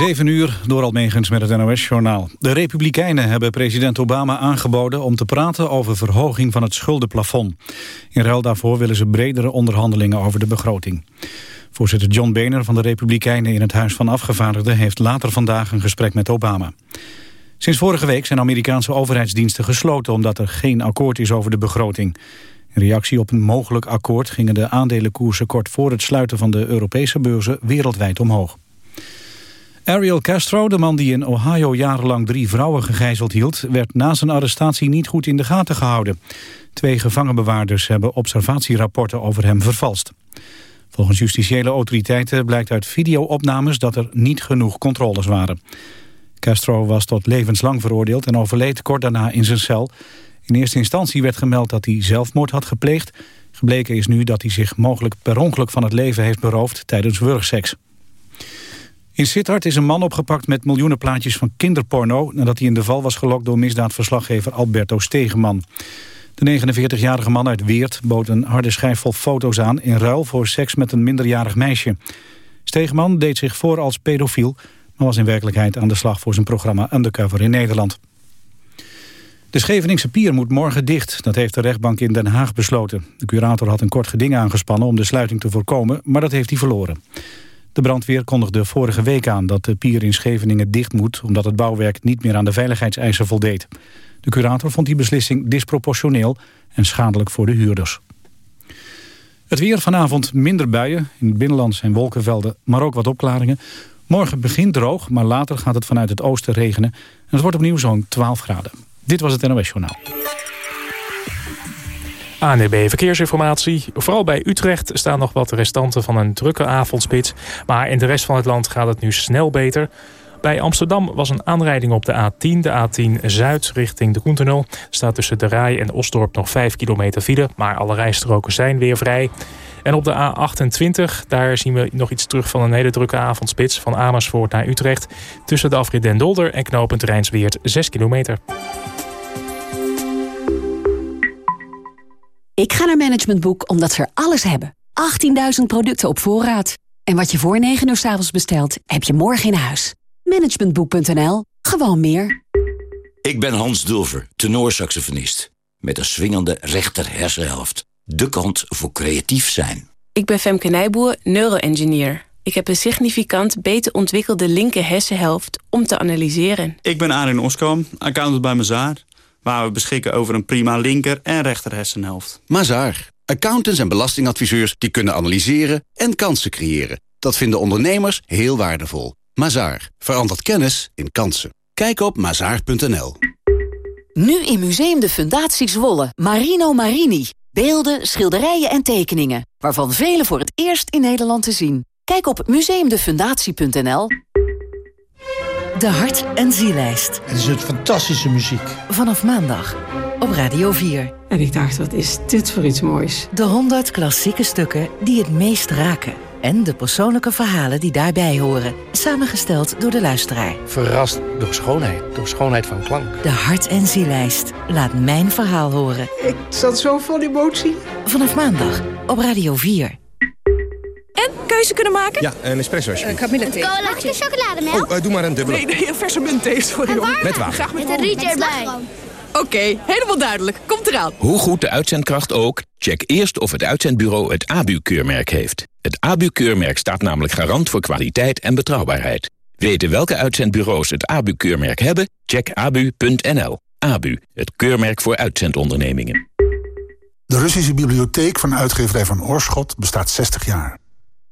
7 uur, door Almegens met het NOS-journaal. De Republikeinen hebben president Obama aangeboden om te praten over verhoging van het schuldenplafond. In ruil daarvoor willen ze bredere onderhandelingen over de begroting. Voorzitter John Boehner van de Republikeinen in het Huis van Afgevaardigden heeft later vandaag een gesprek met Obama. Sinds vorige week zijn Amerikaanse overheidsdiensten gesloten omdat er geen akkoord is over de begroting. In reactie op een mogelijk akkoord gingen de aandelenkoersen kort voor het sluiten van de Europese beurzen wereldwijd omhoog. Ariel Castro, de man die in Ohio jarenlang drie vrouwen gegijzeld hield... werd na zijn arrestatie niet goed in de gaten gehouden. Twee gevangenbewaarders hebben observatierapporten over hem vervalst. Volgens justitiële autoriteiten blijkt uit videoopnames... dat er niet genoeg controles waren. Castro was tot levenslang veroordeeld en overleed kort daarna in zijn cel. In eerste instantie werd gemeld dat hij zelfmoord had gepleegd. Gebleken is nu dat hij zich mogelijk per ongeluk van het leven heeft beroofd tijdens wurgseks. In Sittard is een man opgepakt met miljoenen plaatjes van kinderporno... nadat hij in de val was gelokt door misdaadverslaggever Alberto Stegeman. De 49-jarige man uit Weert bood een harde schijf vol foto's aan... in ruil voor seks met een minderjarig meisje. Stegeman deed zich voor als pedofiel... maar was in werkelijkheid aan de slag voor zijn programma Undercover in Nederland. De Scheveningse pier moet morgen dicht. Dat heeft de rechtbank in Den Haag besloten. De curator had een kort geding aangespannen om de sluiting te voorkomen... maar dat heeft hij verloren. De brandweer kondigde vorige week aan dat de pier in Scheveningen dicht moet... omdat het bouwwerk niet meer aan de veiligheidseisen voldeed. De curator vond die beslissing disproportioneel en schadelijk voor de huurders. Het weer vanavond minder buien. In het binnenland zijn wolkenvelden, maar ook wat opklaringen. Morgen begint droog, maar later gaat het vanuit het oosten regenen. En het wordt opnieuw zo'n 12 graden. Dit was het NOS Journaal. ANB e Verkeersinformatie. Vooral bij Utrecht staan nog wat restanten van een drukke avondspits. Maar in de rest van het land gaat het nu snel beter. Bij Amsterdam was een aanrijding op de A10, de A10 Zuid richting de Koentunnel. staat tussen de Rij en Osdorp nog 5 kilometer file, maar alle rijstroken zijn weer vrij. En op de A28, daar zien we nog iets terug van een hele drukke avondspits... van Amersfoort naar Utrecht. Tussen de afrit Den Dolder en knooppunt Rijnsweert 6 kilometer. Ik ga naar Management Boek omdat ze er alles hebben. 18.000 producten op voorraad. En wat je voor 9 uur s avonds bestelt, heb je morgen in huis. Managementboek.nl. Gewoon meer. Ik ben Hans Dulver, tenorsaxofonist. Met een swingende rechter hersenhelft. De kant voor creatief zijn. Ik ben Femke Nijboer, neuroengineer. Ik heb een significant beter ontwikkelde linker hersenhelft om te analyseren. Ik ben Arin Oskam, accountant bij Mazaar waar we beschikken over een prima linker- en rechter hersenhelft. Mazaar. Accountants en belastingadviseurs die kunnen analyseren en kansen creëren. Dat vinden ondernemers heel waardevol. Mazaar. Verandert kennis in kansen. Kijk op mazaar.nl. Nu in Museum de Fundatie Zwolle. Marino Marini. Beelden, schilderijen en tekeningen. Waarvan vele voor het eerst in Nederland te zien. Kijk op museumdefundatie.nl. De Hart- en Zielijst. Het is een fantastische muziek. Vanaf maandag op Radio 4. En ik dacht, wat is dit voor iets moois? De 100 klassieke stukken die het meest raken. En de persoonlijke verhalen die daarbij horen. Samengesteld door de luisteraar. Verrast door schoonheid, door schoonheid van klank. De Hart- en Zielijst. Laat mijn verhaal horen. Ik zat zo vol emotie. Vanaf maandag op Radio 4. En keuze kunnen maken? Ja, een espresso alsjeblieft. Uh, kamillethee. Cola, een chocolademelk? Oh, uh, doe maar een dubbele. Nee, nee, een verse muntthee, sorry hoor. Met water. Graag met, met een rietje erbij. Oké, helemaal duidelijk. Komt eraan. Hoe goed de uitzendkracht ook, check eerst of het uitzendbureau het ABU-keurmerk heeft. Het ABU-keurmerk staat namelijk garant voor kwaliteit en betrouwbaarheid. Weten welke uitzendbureaus het ABU-keurmerk hebben? Check abu.nl. ABU, het keurmerk voor uitzendondernemingen. De Russische bibliotheek van uitgeverij van Oorschot bestaat 60 jaar.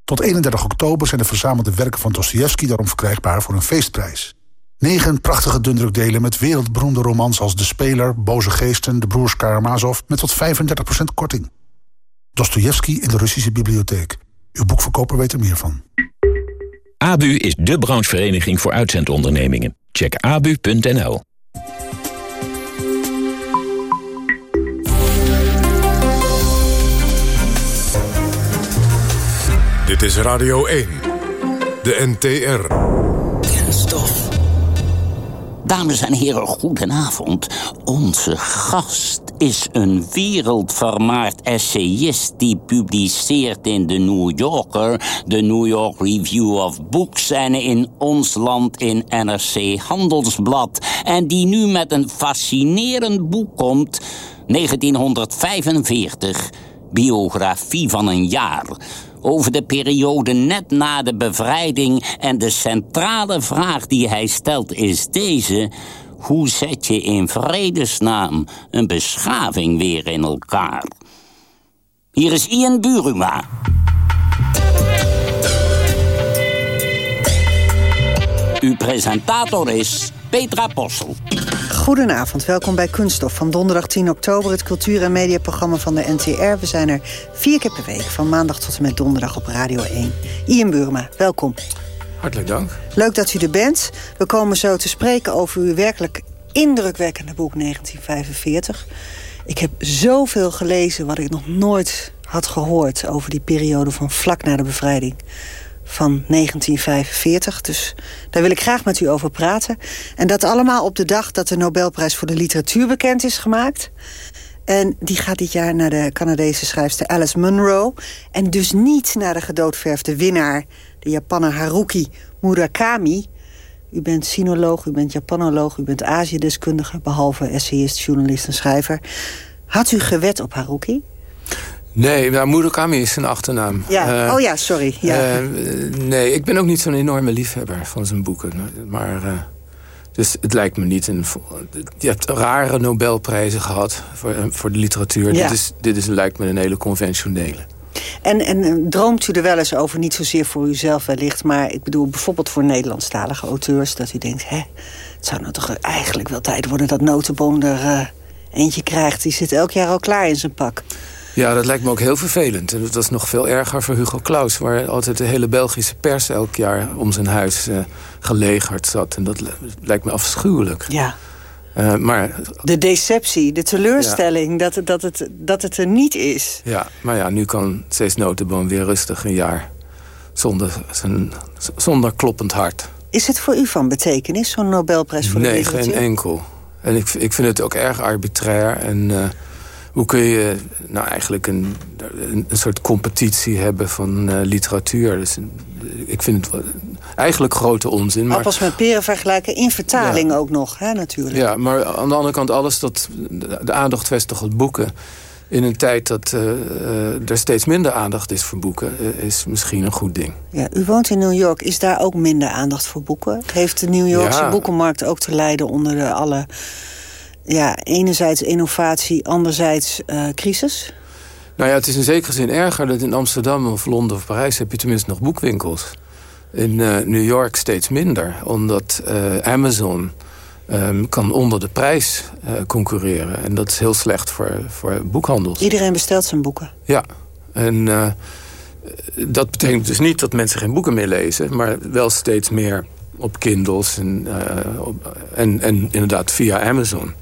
Tot 31 oktober zijn de verzamelde werken van Dostoevsky daarom verkrijgbaar voor een feestprijs. Negen prachtige dundrukdelen met wereldberoemde romans als De Speler, Boze Geesten, De Broers Karamazov met tot 35% korting. Dostoevsky in de Russische bibliotheek. Uw boekverkoper weet er meer van. ABU is de branchevereniging voor uitzendondernemingen. Check abu.nl. Dit is Radio 1, de NTR. Kenstof. Dames en heren, goedenavond. Onze gast is een wereldvermaard essayist die publiceert in de New Yorker, de New York Review of Books en in ons land in NRC Handelsblad. En die nu met een fascinerend boek komt, 1945, biografie van een jaar over de periode net na de bevrijding en de centrale vraag die hij stelt is deze... Hoe zet je in vredesnaam een beschaving weer in elkaar? Hier is Ian Buruma. Uw presentator is Petra Possel. Goedenavond, welkom bij Kunststof van donderdag 10 oktober... het cultuur- en mediaprogramma van de NTR. We zijn er vier keer per week, van maandag tot en met donderdag op Radio 1. Ian Burma, welkom. Hartelijk dank. Leuk dat u er bent. We komen zo te spreken over uw werkelijk indrukwekkende boek 1945. Ik heb zoveel gelezen wat ik nog nooit had gehoord... over die periode van vlak na de bevrijding van 1945. Dus daar wil ik graag met u over praten. En dat allemaal op de dag dat de Nobelprijs voor de literatuur bekend is gemaakt. En die gaat dit jaar naar de Canadese schrijfster Alice Munro. En dus niet naar de gedoodverfde winnaar, de Japaner Haruki Murakami. U bent sinoloog, u bent Japanoloog, u bent Azië-deskundige... behalve essayist, journalist en schrijver. Had u gewet op Haruki? Nee, nou, Murakami is zijn achternaam. Ja, uh, oh ja, sorry. Ja. Uh, nee, ik ben ook niet zo'n enorme liefhebber van zijn boeken. Maar, uh, dus het lijkt me niet... Een, je hebt rare Nobelprijzen gehad voor, voor de literatuur. Ja. Dit, is, dit is, lijkt me een hele conventionele. En, en droomt u er wel eens over, niet zozeer voor uzelf wellicht... maar ik bedoel bijvoorbeeld voor Nederlandstalige auteurs... dat u denkt, hè, het zou nou toch eigenlijk wel tijd worden... dat Notenboom er eentje krijgt. Die zit elk jaar al klaar in zijn pak. Ja, dat lijkt me ook heel vervelend. En dat was nog veel erger voor Hugo Claus... waar altijd de hele Belgische pers elk jaar om zijn huis uh, gelegerd zat. En dat lijkt me afschuwelijk. Ja. Uh, maar, de deceptie, de teleurstelling ja. dat, het, dat, het, dat het er niet is. Ja, maar ja, nu kan Cees Notenboom weer rustig een jaar... zonder, zijn, zonder kloppend hart. Is het voor u van betekenis, zo'n Nobelprijs voor nee, de literatuur? Nee, geen enkel. En ik, ik vind het ook erg arbitrair en... Uh, hoe kun je nou eigenlijk een, een, soort competitie hebben van uh, literatuur? Dus, ik vind het eigenlijk grote onzin. Maar, Appels met peren vergelijken, in vertaling ja. ook nog, hè, natuurlijk. Ja, maar aan de andere kant, alles dat de aandacht vestigt op boeken... in een tijd dat uh, uh, er steeds minder aandacht is voor boeken... is misschien een goed ding. Ja, u woont in New York. Is daar ook minder aandacht voor boeken? Heeft de New Yorkse ja. boekenmarkt ook te lijden onder de alle ja, enerzijds innovatie, anderzijds uh, crisis? Nou ja, het is in zekere zin erger dat in Amsterdam of Londen of Parijs... heb je tenminste nog boekwinkels. In uh, New York steeds minder, omdat uh, Amazon um, kan onder de prijs concurreren. En dat is heel slecht voor, voor boekhandels. Iedereen bestelt zijn boeken? Ja, en dat betekent dus niet dat mensen geen boeken meer lezen... maar wel steeds meer op Kindles en, op, en, en inderdaad via Amazon...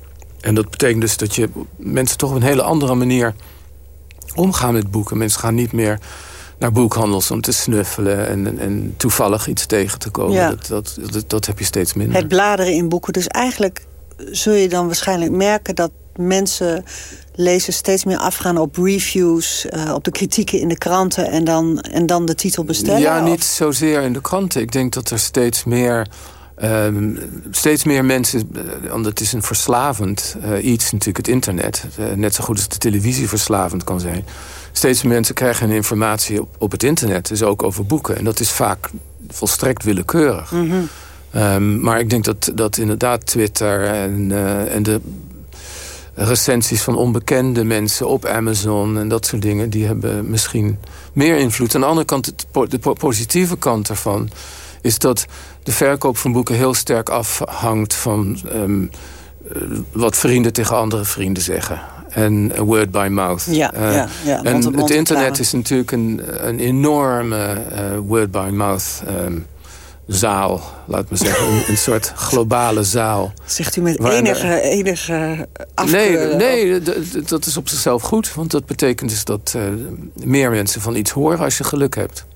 En dat betekent dus dat je mensen toch op een hele andere manier omgaan met boeken. Mensen gaan niet meer naar boekhandels om te snuffelen en, en toevallig iets tegen te komen. Ja. Dat, dat, dat, dat, heb je steeds minder. Het bladeren in boeken. Dus eigenlijk zul je dan waarschijnlijk merken dat mensen lezen steeds meer afgaan op reviews, uh, op de kritieken in de kranten en dan, en dan de titel bestellen? Ja, niet of? zozeer in de kranten. Ik denk dat er steeds meer Um, steeds meer mensen, want het is een verslavend uh, iets natuurlijk, het internet. Uh, net zo goed als de televisie verslavend kan zijn. Steeds meer mensen krijgen hun informatie op, op het internet, dus ook over boeken. En dat is vaak volstrekt willekeurig. Mm -hmm. um, maar ik denk dat, dat inderdaad Twitter en, uh, en de recensies van onbekende mensen op Amazon en dat soort dingen... die hebben misschien meer invloed. Aan de andere kant, de positieve kant ervan is dat de verkoop van boeken heel sterk afhangt van um, wat vrienden tegen andere vrienden zeggen. En word by mouth. Ja, uh, ja, ja, en het, het internet is natuurlijk een, een enorme uh, word by mouth um, zaal, laat maar zeggen. een, een, soort globale zaal. Zegt u met enige, er... enige afkeuren? Nee, nee dat is op zichzelf goed. Want dat betekent dus dat uh, meer mensen van iets horen als je geluk hebt.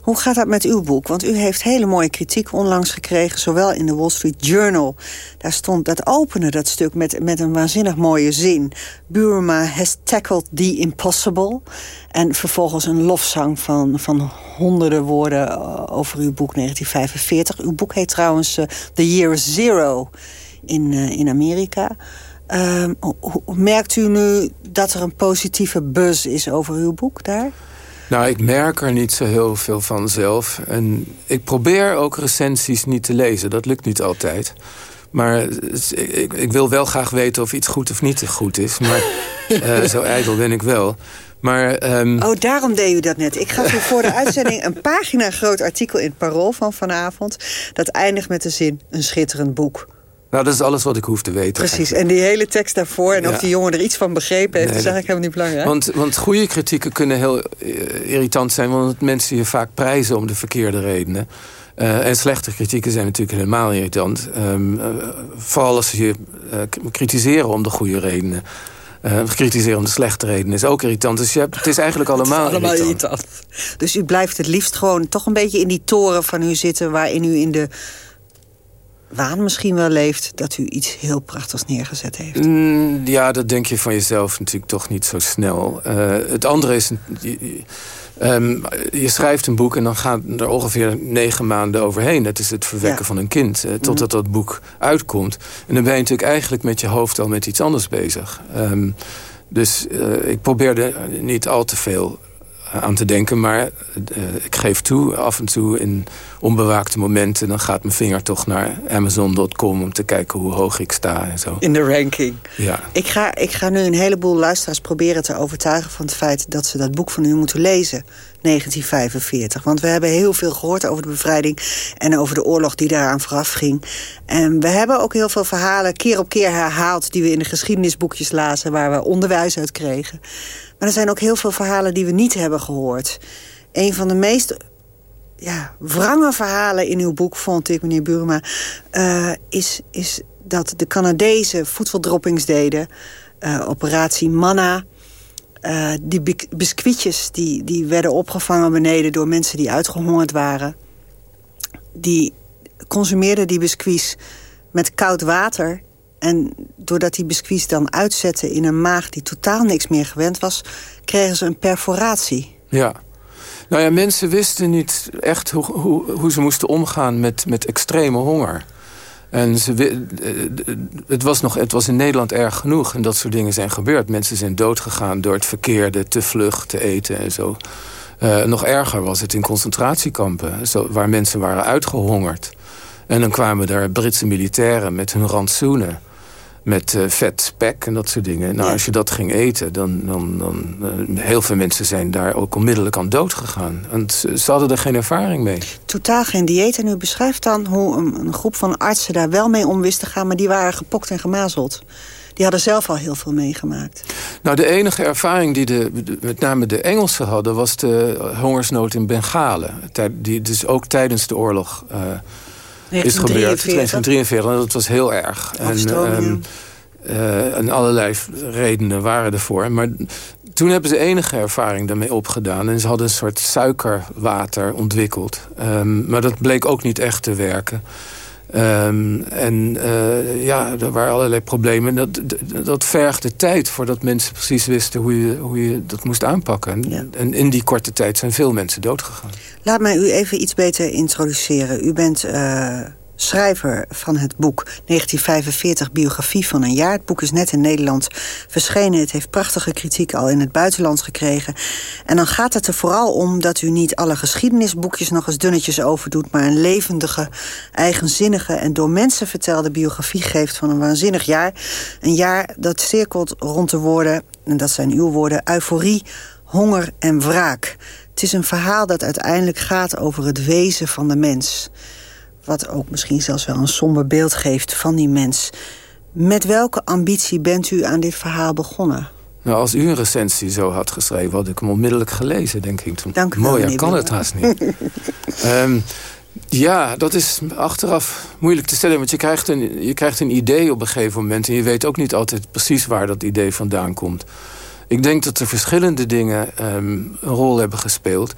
Hoe gaat dat met uw boek? Want u heeft hele mooie kritiek onlangs gekregen, zowel in de Wall Street Journal. Daar stond dat openen dat stuk met, met een waanzinnig mooie zin. Burma has tackled the impossible. En vervolgens een lofzang van, van honderden woorden eh, over uw boek 1945. Uw boek heet trouwens uh, The Year Zero in, uh, in Amerika. Uh, merkt u nu dat er een positieve buzz is over uw boek daar? Nou, ik merk er niet zo heel veel van zelf. En ik probeer ook recensies niet te lezen. Dat lukt niet altijd. Maar ik, ik wil wel graag weten of iets goed of niet goed is. Maar uh, zo ijdel ben ik wel. Maar, um... Oh, daarom deed u dat net. Ik gaf u voor de uitzending een pagina groot artikel in het Parool van vanavond. Dat eindigt met de zin, een schitterend boek. Nou, dat is alles wat ik hoef te weten. Precies, eigenlijk. en die hele tekst daarvoor... en of die jongen er iets van begrepen heeft... Nee, is eigenlijk helemaal niet belangrijk. Want, want goede kritieken kunnen heel irritant zijn... want mensen je vaak prijzen om de verkeerde redenen. Uh, en slechte kritieken zijn natuurlijk helemaal irritant. Um, uh, vooral als ze je uh, kritiseren om de goede redenen. Kritiseren om de slechte redenen is ook irritant. Dus je hebt, het is eigenlijk allemaal, is allemaal irritant. irritant. Dus u blijft het liefst gewoon toch een beetje in die toren van u zitten... waarin u in de waan misschien wel leeft... dat u iets heel prachtigs neergezet heeft? Mm, ja, dat denk je van jezelf natuurlijk toch niet zo snel. Uh, het andere is... Um, je schrijft een boek en dan gaan er ongeveer negen maanden overheen. Dat is het verwekken ja. van een kind. Uh, totdat dat boek uitkomt. En dan ben je natuurlijk eigenlijk met je hoofd al met iets anders bezig. Um, dus uh, ik probeerde niet al te veel aan te denken. Maar uh, ik geef toe, af en toe in onbewaakte momenten... dan gaat mijn vinger toch naar Amazon.com... om te kijken hoe hoog ik sta en zo. In de ranking. Ja. Ik ga, ik ga nu een heleboel luisteraars proberen te overtuigen... van het feit dat ze dat boek van u moeten lezen. 1945. Want we hebben heel veel gehoord over de bevrijding... en over de oorlog die daaraan vooraf ging. En we hebben ook heel veel verhalen keer op keer herhaald... die we in de geschiedenisboekjes lazen... waar we onderwijs uit kregen. Maar er zijn ook heel veel verhalen die we niet hebben gehoord. Een van de meest ja, wrange verhalen in uw boek, vond ik, meneer Burma... Uh, is, is dat de Canadezen voedseldroppings deden. Uh, operatie Manna. Uh, die biscuitjes die, die werden opgevangen beneden door mensen die uitgehongerd waren. Die consumeerden die biscuits met koud water en doordat die biscuits dan uitzetten in een maag die totaal niks meer gewend was... kregen ze een perforatie. Ja. Nou ja, mensen wisten niet echt hoe, hoe, ze moesten omgaan met, met extreme honger. En ze, het, was nog, het was in Nederland erg genoeg. En dat soort dingen zijn gebeurd. Mensen zijn doodgegaan door het verkeerde, te vlug te eten en zo. Uh, nog erger was het in concentratiekampen. Zo, waar mensen waren uitgehongerd. En dan kwamen daar Britse militairen met hun rantsoenen met uh, vet spek en dat soort dingen. Nou, als je dat ging eten, dan... dan, dan uh, heel veel mensen zijn daar ook onmiddellijk aan dood gegaan. Want ze hadden er geen ervaring mee. Totaal geen dieet. En u beschrijft dan hoe een, een groep van artsen daar wel mee om wist te gaan... maar die waren gepokt en gemazeld. Die hadden zelf al heel veel meegemaakt. Nou, de enige ervaring die de, met name de Engelsen hadden... was de hongersnood in Bengalen. Die dus ook tijdens de oorlog... Uh, is gebeurd. 1943. Dat was heel erg. En, um, uh, en allerlei redenen waren ervoor. Maar toen hebben ze enige ervaring daarmee opgedaan. En ze hadden een soort suikerwater ontwikkeld. Um, maar dat bleek ook niet echt te werken. Um, en uh, ja, er waren allerlei problemen. Dat, dat vergde tijd voordat mensen precies wisten hoe je, hoe je dat moest aanpakken. Ja. En in die korte tijd zijn veel mensen doodgegaan. Laat mij u even iets beter introduceren. U bent... Uh schrijver van het boek 1945 Biografie van een jaar. Het boek is net in Nederland verschenen. Het heeft prachtige kritiek al in het buitenland gekregen. En dan gaat het er vooral om dat u niet alle geschiedenisboekjes nog eens dunnetjes overdoet... maar een levendige, eigenzinnige en door mensen vertelde biografie geeft van een waanzinnig jaar. Een jaar dat cirkelt rond de woorden, en dat zijn uw woorden, euforie, honger en wraak. Het is een verhaal dat uiteindelijk gaat over het wezen van de mens wat ook misschien zelfs wel een somber beeld geeft van die mens. Met welke ambitie bent u aan dit verhaal begonnen? Nou, als u een recensie zo had geschreven, had ik hem onmiddellijk gelezen, denk ik. Toen. Dank u wel, Mooi, kan het haast niet. um, ja, dat is achteraf moeilijk te stellen. Want je krijgt, een, je krijgt een idee op een gegeven moment... en je weet ook niet altijd precies waar dat idee vandaan komt. Ik denk dat er verschillende dingen um, een rol hebben gespeeld.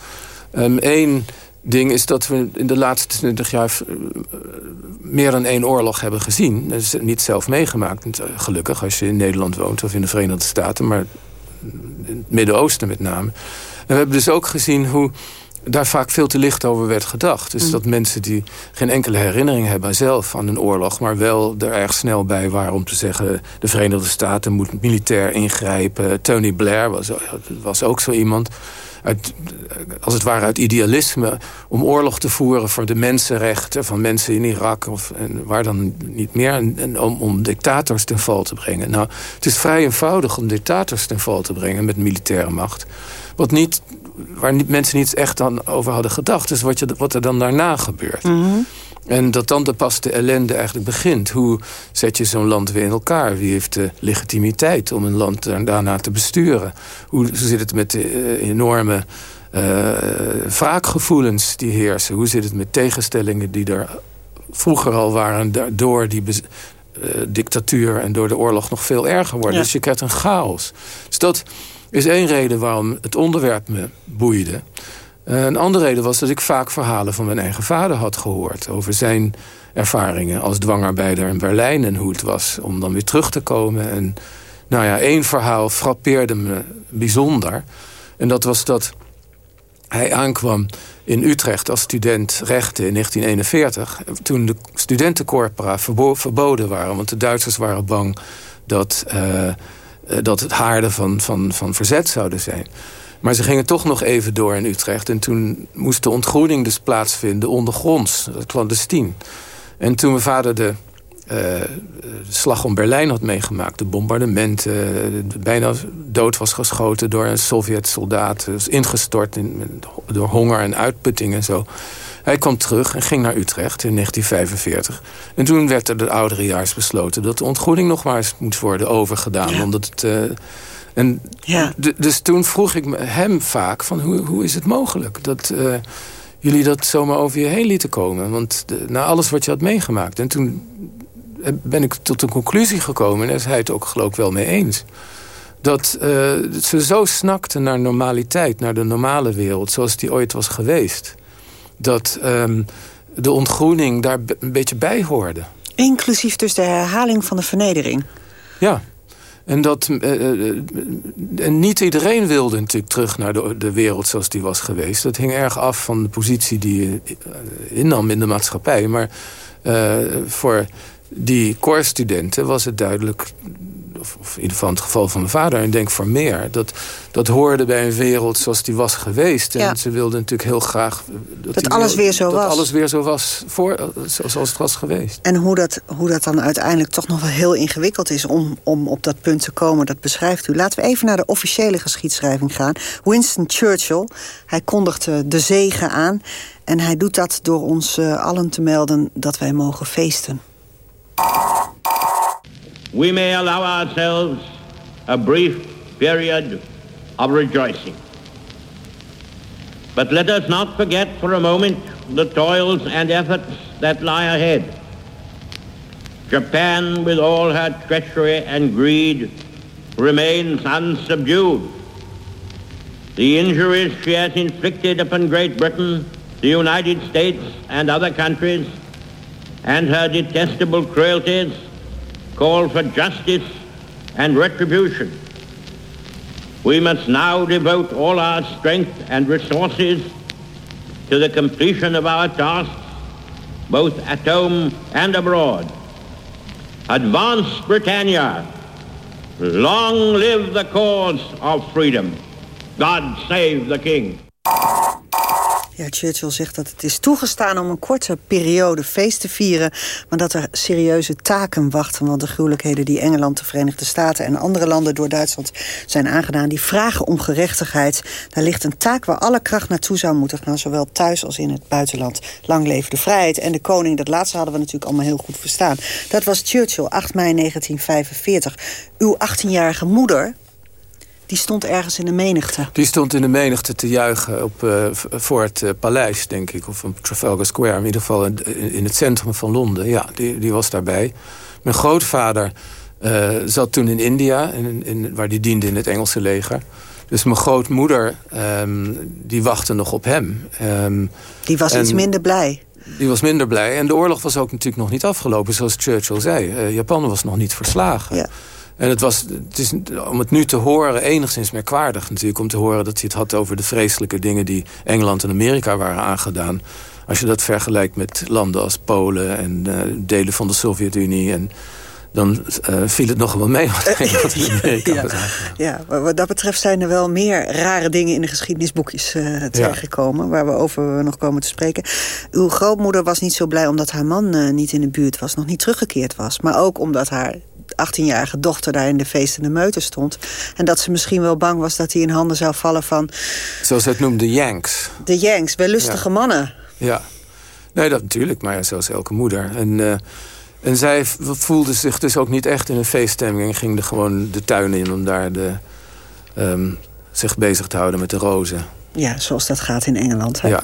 Eén ding is dat we in de laatste 20 jaar eh, meer dan één oorlog hebben gezien. Dat is niet zelf meegemaakt, eh, gelukkig, als je in Nederland woont of in de Verenigde Staten, maar in het Midden-Oosten met name. En we hebben dus ook gezien hoe daar vaak veel te licht over werd gedacht. Dus mm. dat mensen die geen enkele herinnering hebben zelf aan een oorlog... maar wel er erg snel bij waren om te zeggen... de Verenigde Staten moet militair ingrijpen. Tony Blair was, was ook zo iemand uit, als het ware uit idealisme... om oorlog te voeren voor de mensenrechten van mensen in Irak... Of, en waar dan niet meer, en, om, om dictators ten val te brengen. Nou, het is vrij eenvoudig om dictators ten val te brengen met militaire macht. Wat niet, waar niet, mensen niet echt dan over hadden gedacht... is wat, je, wat er dan daarna gebeurt. Mhm. En dat dan de pas de ellende eigenlijk begint. Hoe zet je zo'n land weer in elkaar? Wie heeft de legitimiteit om een land daarna te besturen? Hoe zit het met de eh, enorme uh, wraakgevoelens die heersen? Hoe zit het met tegenstellingen die er vroeger al waren... door die uh, dictatuur en door de oorlog nog veel erger worden? Dus je krijgt een chaos. Dus dat is één reden waarom het onderwerp me boeide... Eh, een andere reden was dat ik vaak verhalen van mijn eigen vader had gehoord... over zijn ervaringen als dwangarbeider in Berlijn... en hoe het was om dan weer terug te komen. En nou ja, één verhaal frappeerde me bijzonder. En dat was dat hij aankwam in Utrecht als student rechten in 1941... toen de studentencorpora verboden waren... want de Duitsers waren bang dat, uh, dat het haarden van, van, van verzet zouden zijn... Maar ze gingen toch nog even door in Utrecht. En toen moest de ontgroening dus plaatsvinden ondergronds, clandestien. En toen mijn vader de, uh, de slag om Berlijn had meegemaakt... de bombardementen, uh, bijna dood was geschoten door een Sovjet-soldaat... Dus ingestort in, door honger en uitputting en zo... Hij kwam terug en ging naar Utrecht in 1945. En toen werd er de ouderejaars besloten... dat de ontgroening nog maar eens moet worden overgedaan. Omdat het... Uh, en ja. Dus toen vroeg ik hem vaak van hoe, hoe is het mogelijk dat uh, jullie dat zomaar over je heen lieten komen? Want de, na alles wat je had meegemaakt. En toen ben ik tot een conclusie gekomen, en daar is hij het ook geloof ik wel mee eens. Dat uh, ze zo snakten naar normaliteit, naar de normale wereld zoals die ooit was geweest. Dat um, de ontgroening daar een beetje bij hoorde. Inclusief dus de herhaling van de vernedering. Ja. En dat uh, en niet iedereen wilde natuurlijk terug naar de, de wereld zoals die was geweest. Dat hing erg af van de positie die je innam in de maatschappij. Maar voor die core was het duidelijk of, in ieder geval in het geval van mijn vader... en denk voor meer, dat, dat hoorde bij een wereld zoals die was geweest. En ze wilden natuurlijk heel graag... Dat, dat alles weer zo dat was. alles weer zo was, voor, zoals het was geweest. En hoe dat, hoe dat dan uiteindelijk toch nog wel heel ingewikkeld is... Om, om op dat punt te komen, dat beschrijft u. Laten we even naar de officiële geschiedschrijving gaan. Winston Churchill, hij kondigde de zegen aan... en hij doet dat door ons uh, allen te melden dat wij mogen feesten. We may allow ourselves a brief period of rejoicing. But let us not forget for a moment the toils and efforts that lie ahead. Japan, with all her treachery and greed, remains unsubdued. The injuries she has inflicted upon Great Britain, the United States, and other countries, and her detestable cruelties call for justice and retribution. We must now devote all our strength and resources to the completion of our tasks, both at home and abroad. Advance Britannia. Long live the cause of freedom. God save the King. Ja, Churchill zegt dat het is toegestaan om een korte periode feest te vieren... maar dat er serieuze taken wachten. Want de gruwelijkheden die Engeland, de Verenigde Staten... en andere landen door Duitsland zijn aangedaan... die vragen om gerechtigheid. Daar ligt een taak waar alle kracht naartoe zou moeten gaan... zowel thuis als in het buitenland. Lang leven de vrijheid en de koning. Dat laatste hadden we natuurlijk allemaal heel goed verstaan. Dat was Churchill, 8 mei 1945. Uw 18-jarige moeder die stond ergens in de menigte. Die stond in de menigte te juichen op, uh, voor het uh, paleis, denk ik. Of op Trafalgar Square, in ieder geval in, in, het centrum van Londen. Ja, die, die was daarbij. Mijn grootvader uh, zat toen in India, in, in, waar die diende in het Engelse leger. Dus mijn grootmoeder, um, die wachtte nog op hem. Um, die was iets minder blij. Die was minder blij. En de oorlog was ook natuurlijk nog niet afgelopen, zoals Churchill zei. Uh, Japan was nog niet verslagen. Ja. En het was, het is, om het nu te horen, enigszins merkwaardig natuurlijk... om te horen dat hij het had over de vreselijke dingen... die Engeland en Amerika waren aangedaan. Als je dat vergelijkt met landen als Polen en uh, delen van de Sovjet-Unie... en dan uh, viel het nog wel mee wat Amerika ja. ja, wat dat betreft zijn er wel meer rare dingen in de geschiedenisboekjes uh, terechtgekomen... waar we over nog komen te spreken. Uw grootmoeder was niet zo blij omdat haar man niet in de buurt was... nog niet teruggekeerd was, maar ook omdat haar 18-jarige dochter daar in de feestende meute stond. En dat ze misschien wel bang was dat hij in handen zou vallen van... Zoals het noemde, Yanks. De Yanks, wellustige ja. mannen. Ja, nee, dat natuurlijk, maar zoals elke moeder. En, uh, en zij voelde zich dus ook niet echt in een feeststemming... en ging er gewoon de tuin in om daar de, um, zich bezig te houden met de rozen. Ja, zoals dat gaat in Engeland. Hè? Ja.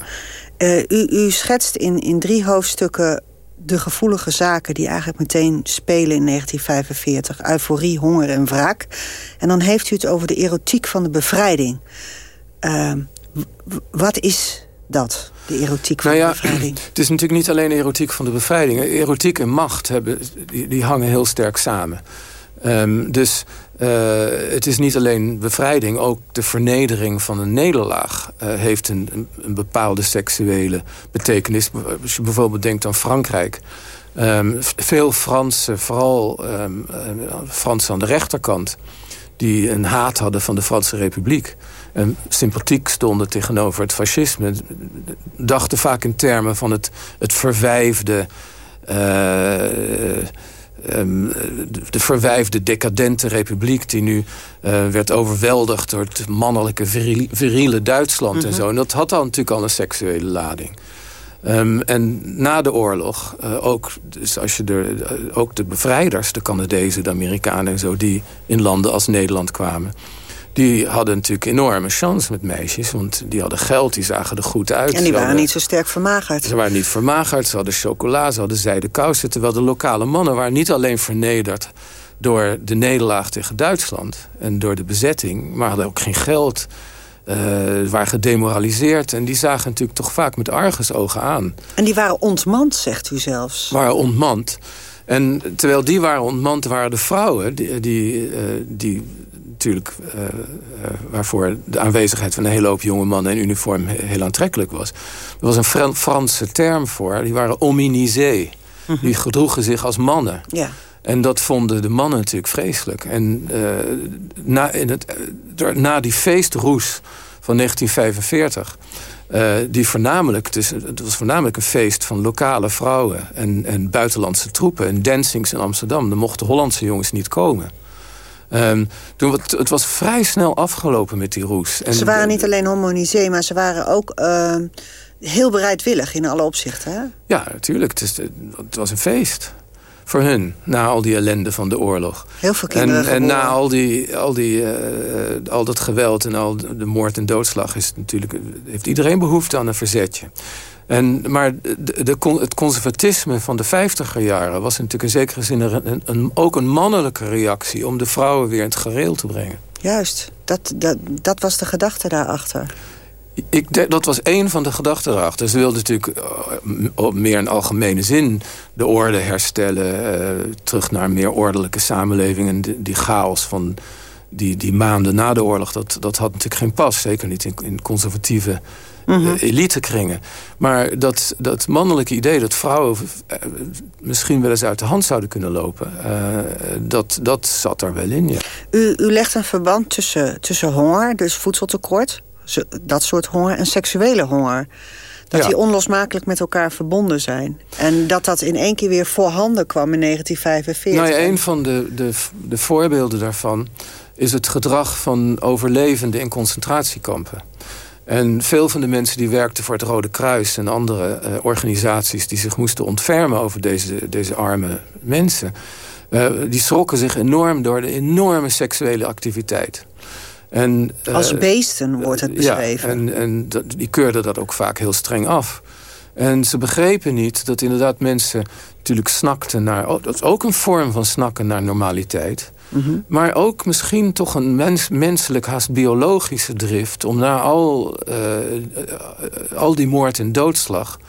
Uh, u, u schetst in, in drie hoofdstukken de gevoelige zaken die eigenlijk meteen spelen in 1945. Euforie, honger en wraak. En dan heeft u het over de erotiek van de bevrijding. Uh, wat is dat, de erotiek van nou ja, de bevrijding? Het is natuurlijk niet alleen erotiek van de bevrijding. Erotiek en macht hebben, die, die hangen heel sterk samen. Um, dus uh, het is niet alleen bevrijding, ook de vernedering van een nederlaag uh, heeft een, een, bepaalde seksuele betekenis. Als je bijvoorbeeld denkt aan Frankrijk. Um, veel Fransen, vooral um, Fransen aan de rechterkant, die een haat hadden van de Franse Republiek. En sympathiek stonden tegenover het fascisme. Dachten vaak in termen van het, het verwijfde. Um, de verwijfde, decadente republiek... die nu uh, werd overweldigd door het mannelijke, viriele Duitsland mm -hmm. en mhm. zo. En dat had dan natuurlijk al een seksuele lading. Um, en na de oorlog, uh, ook, dus als je de, uh, ook de bevrijders, de Canadezen, de Amerikanen en zo... die in landen als Nederland kwamen die hadden natuurlijk enorme chance met meisjes. Want die hadden geld, die zagen er goed uit. En die waren niet zo sterk vermagerd. Ze waren niet vermagerd, ze hadden chocola, ze hadden zijden kousen. Terwijl de lokale mannen waren niet alleen vernederd door de nederlaag tegen Duitsland... en door de bezetting, maar hadden ook geen geld... Uh, waren gedemoraliseerd. En die zagen natuurlijk toch vaak met argusogen aan. En die waren ontmand, zegt u zelfs. Waren ontmand. En terwijl die waren ontmand, waren de vrouwen... die, die, uh, die natuurlijk uh, uh, waarvoor de aanwezigheid van een hele hoop jonge mannen in uniform heel aantrekkelijk was. Er was een Fran Franse term voor, die waren hominisés. Mm -hmm. Die gedroegen zich als mannen. Ja. En dat vonden de mannen natuurlijk vreselijk. En uh, na, in het, na die feestroes van 1945... Uh, die voornamelijk, dus, het was voornamelijk een feest van lokale vrouwen en, en buitenlandse troepen. En dancings in Amsterdam. Dan mochten Hollandse jongens niet komen. Um, toen, het, het, was vrij snel afgelopen met die roes. En, ze waren niet alleen homonisé, maar ze waren ook uh, heel bereidwillig in alle opzichten. Hè? Ja, natuurlijk. Het, is, het, was een feest voor hun, na al die ellende van de oorlog. Heel veel kinderen En, en na al, die, al, die, uh, al dat geweld en al de moord en doodslag... Is natuurlijk, heeft iedereen behoefte aan een verzetje. En, maar de, de, het conservatisme van de vijftiger jaren... was natuurlijk in zekere zin een, een, ook een mannelijke reactie... om de vrouwen weer in het gereel te brengen. Juist, dat, dat, dat was de gedachte daarachter. Ik, dat was één van de gedachten erachter. Ze wilden natuurlijk op meer in algemene zin de orde herstellen. Uh, terug naar een meer ordelijke samenleving. En die, die chaos van die, die maanden na de oorlog... Dat, dat had natuurlijk geen pas. Zeker niet in, in conservatieve mm -hmm. elitekringen. Maar dat, dat mannelijke idee dat vrouwen uh, misschien wel eens uit de hand zouden kunnen lopen... Uh, dat, dat zat er wel in, ja. U, u legt een verband tussen, tussen honger, dus voedseltekort... dat soort honger, en seksuele honger... Dat ja. die onlosmakelijk met elkaar verbonden zijn. En dat dat in één keer weer voorhanden kwam in 1945. Nou ja, een van de, de, de voorbeelden daarvan is het gedrag van overlevenden in concentratiekampen. En veel van de mensen die werkten voor het Rode Kruis... en andere uh, organisaties die zich moesten ontfermen over deze, deze arme mensen... Uh, die schrokken zich enorm door de enorme seksuele activiteit. En, uh, Als beesten wordt het beschreven. Ja, en, en die keurden dat ook vaak heel streng af. En ze begrepen niet dat inderdaad mensen natuurlijk snakten naar... Oh, dat is ook een vorm van snakken naar normaliteit Maar ook misschien toch een mens, menselijk, haast biologische drift... om na al, uh, al die moord en doodslag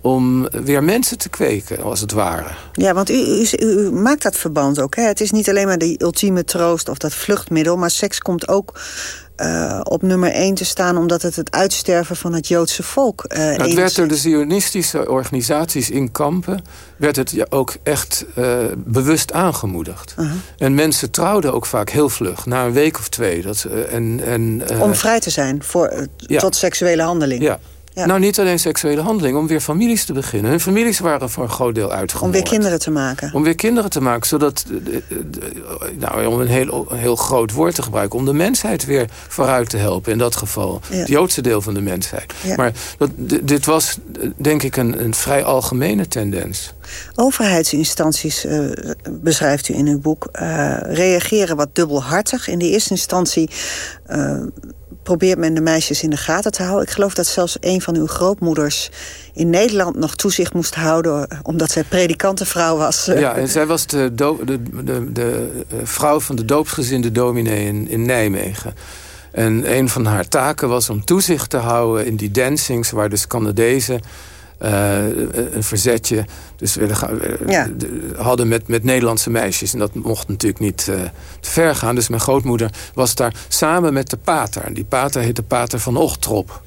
om weer mensen te kweken, als het ware. Ja, want u, u, u maakt dat verband ook. Hè? Het is niet alleen maar die ultieme troost of dat vluchtmiddel... maar seks komt ook uh, op nummer 1 te staan... omdat het het uitsterven van het Joodse volk uh, Het werd door de zionistische organisaties in kampen... werd het ook echt uh, bewust aangemoedigd. -huh. En mensen trouwden ook vaak heel vlug, na een week of twee. Dat, en, en, Om vrij te zijn voor, ja. tot seksuele handeling. Ja. Ja. Nou, niet alleen seksuele handeling, om weer families te beginnen. Hun families waren voor een groot deel uitgemoord. Om weer kinderen te maken. Om weer kinderen te maken, zodat, nou, om een heel, een heel groot woord te gebruiken... om de mensheid weer vooruit te helpen, in dat geval. Ja. Het Joodse deel van de mensheid. Ja. Maar dat, dit was, denk ik, een, een vrij algemene tendens. Overheidsinstanties, uh, beschrijft u in uw boek, uh, reageren wat dubbelhartig. In de eerste instantie uh, probeert men de meisjes in de gaten te houden. Ik geloof dat zelfs een van uw grootmoeders in Nederland nog toezicht moest houden... omdat zij predikantenvrouw was. Ja, en zij was de, de, de, de vrouw van de doopsgezinde dominee in, in Nijmegen. En een van haar taken was om toezicht te houden in die dancings... waar dus Canadezen uh, een verzetje dus we ja. hadden met, met Nederlandse meisjes. En dat mocht natuurlijk niet uh, te ver gaan. Dus mijn grootmoeder was daar samen met de pater. En die pater heette Pater van Ochtrop.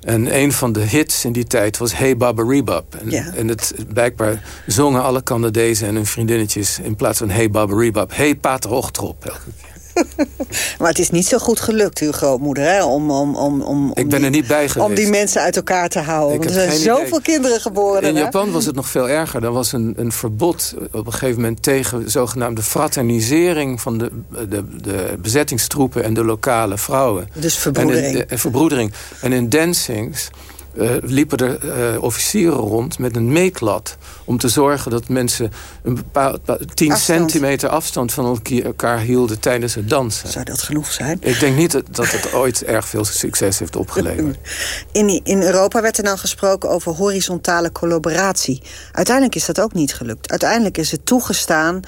En een van de hits in die tijd was Hey Babberibab. En, ja. en het, blijkbaar zongen alle Canadezen en hun vriendinnetjes... in plaats van Hey Babberibab, Hey Pater Ochtrop. Elke keer. maar het is niet zo goed gelukt, uw grootmoeder, hè? Om, om, om, om, ik ben die, er niet bij geweest. Om die mensen uit elkaar te houden. Er zijn zoveel idee. kinderen geboren. In Japan was het nog veel erger. Er was een, een verbod op een gegeven moment tegen zogenaamde fraternisering van de, de, de bezettingstroepen en de lokale vrouwen. Dus verbroedering. En, in, en verbroedering. En in dancings uh, liepen er uh, officieren rond met een meetlat... om te zorgen dat mensen een bepaald 10 afstand. centimeter afstand van elkaar hielden tijdens het dansen. Zou dat genoeg zijn? Ik denk niet dat, dat het ooit erg veel succes heeft opgeleverd. In, in Europa werd er dan gesproken over horizontale collaboratie. Uiteindelijk is dat ook niet gelukt. Uiteindelijk is het toegestaan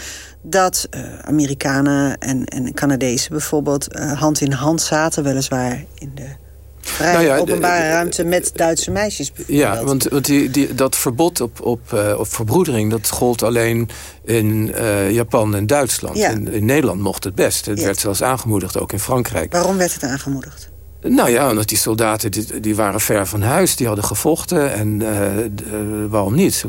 dat uh, Amerikanen en, en Canadezen bijvoorbeeld hand in hand zaten... weliswaar in de vrij nou ja, openbare de, ruimte met Duitse meisjes Ja, want, want die, die, dat verbod op, op, uh, op verbroedering... dat gold alleen in uh, Japan en Duitsland. Ja. In, in, Nederland mocht het best. Het ja. werd zelfs aangemoedigd, ook in Frankrijk. Waarom werd het aangemoedigd? Nou ja, omdat die soldaten die, die waren ver van huis. Die hadden gevochten. En uh, waarom niet?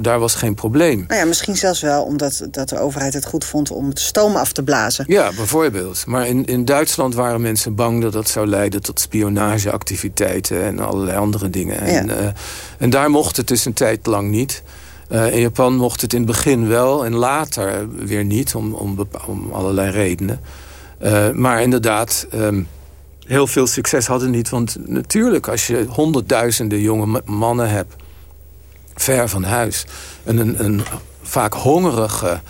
Daar was geen probleem. Nou ja, misschien zelfs wel omdat dat de overheid het goed vond... om het stoom af te blazen. Ja, bijvoorbeeld. Maar in, in Duitsland waren mensen bang dat dat zou leiden... tot spionageactiviteiten en allerlei andere dingen. En, ja. uh, en daar mocht het dus een tijd lang niet... Uh, in Japan mocht het in het begin wel en later weer niet, om, om, om allerlei redenen. Maar inderdaad, um, heel veel succes hadden niet. Want natuurlijk, als je honderdduizenden jonge mannen hebt... ver van huis... en een, een vaak hongerige,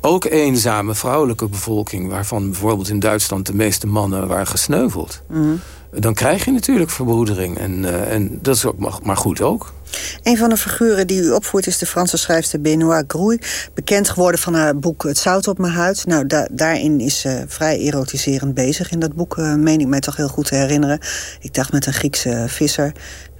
ook eenzame vrouwelijke bevolking... waarvan bijvoorbeeld in Duitsland de meeste mannen waren gesneuveld... Mm. dan krijg je natuurlijk verbroedering. En, uh, en dat is ook maar goed ook. Een van de figuren die u opvoert is de Franse schrijfster Benoît Grouy. Bekend geworden van haar boek Het zout op mijn huid. Nou, da daarin is ze vrij erotiserend bezig. In dat boek uh, meen ik mij toch heel goed te herinneren. Ik dacht met een Griekse visser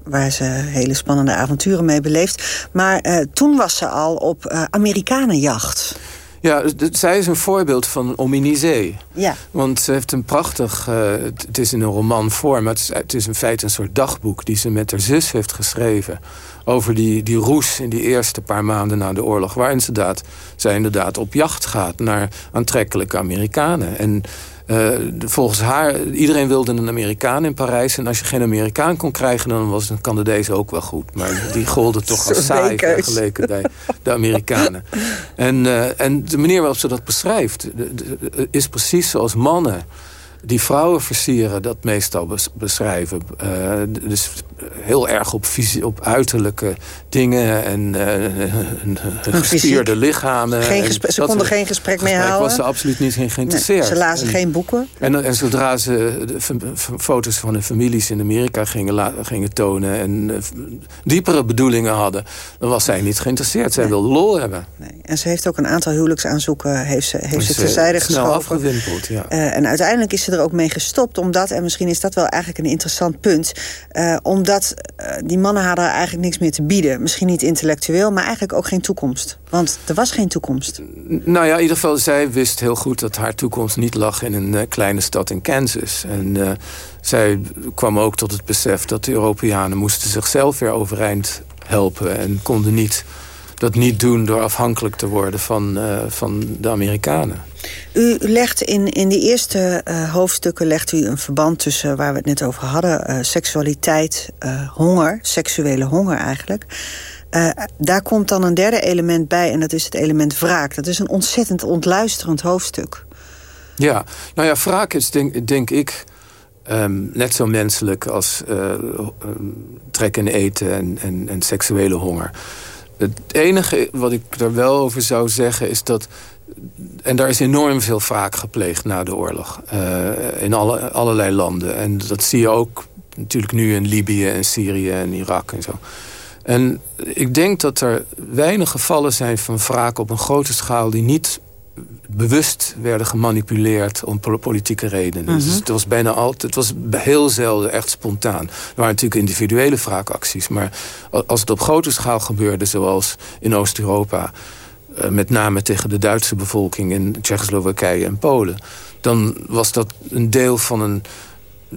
waar ze hele spannende avonturen mee beleeft. Maar uh, toen was ze al op Amerikanenjacht. Ja, zij is een voorbeeld van Ominisee. Ja. Want ze heeft een prachtig... Uh, het is in een romanvorm, maar het is, het is in feite een soort dagboek... die ze met haar zus heeft geschreven. Over die, die roes in die eerste paar maanden na de oorlog. Waar inderdaad, zij inderdaad op jacht gaat naar aantrekkelijke Amerikanen. En uh, volgens haar, iedereen wilde een Amerikaan in Parijs. En als je geen Amerikaan kon krijgen, dan was een Canadees ook wel goed. Maar die golden toch als saai vergeleken bij de Amerikanen. En, uh, en de manier waarop ze dat beschrijft, de, de, is precies zoals mannen die vrouwen versieren dat meestal beschrijven. Uh, dus heel erg op, op uiterlijke dingen en uh, gespierde lichamen. Geen ze konden geen gesprek meer houden. was ze absoluut niet geïnteresseerd. Nee, ze lazen geen boeken. En, en zodra ze foto's van hun families in Amerika gingen, gingen tonen... en diepere bedoelingen hadden, dan was zij niet geïnteresseerd. Zij nee. wilde lol hebben. Nee. En ze heeft ook een aantal huwelijksaanzoeken heeft ze, heeft ze terzijde snel geschoven. afgewimpeld, ja. en uiteindelijk is ze er ook mee gestopt, omdat... en misschien is dat wel eigenlijk een interessant punt... omdat die mannen hadden eigenlijk niks meer te bieden. Misschien niet intellectueel, maar eigenlijk ook geen toekomst. Want er was geen toekomst. Nou ja, in ieder geval, zij wist heel goed dat haar toekomst niet lag in een uh, kleine stad in Kansas. En uh, zij kwam ook tot het besef dat de Europeanen moesten zichzelf weer overeind helpen. En konden niet, dat niet doen door afhankelijk te worden van, uh, van de Amerikanen. U legt in, in die eerste uh, hoofdstukken legt u een verband tussen waar we het net over hadden, uh, seksualiteit, uh, honger, seksuele honger eigenlijk. daar komt dan een derde element bij en dat is het element wraak. Dat is een ontzettend ontluisterend hoofdstuk. Ja, nou ja, wraak is denk, denk ik um, net zo menselijk als trek en eten en, en, en seksuele honger. Het enige wat ik er wel over zou zeggen is dat en daar is enorm veel wraak gepleegd na de oorlog. Uh, in alle, allerlei landen. En dat zie je ook natuurlijk nu in Libië en Syrië en Irak en zo. En ik denk dat er weinig gevallen zijn van wraak op een grote schaal... die niet bewust werden gemanipuleerd om politieke redenen. dus het was bijna altijd, het was heel zelden echt spontaan. Er waren natuurlijk individuele wraakacties, maar als het op grote schaal gebeurde, zoals in Oost-Europa, met name tegen de Duitse bevolking in Tsjechoslowakije en Polen, dan was dat een deel van een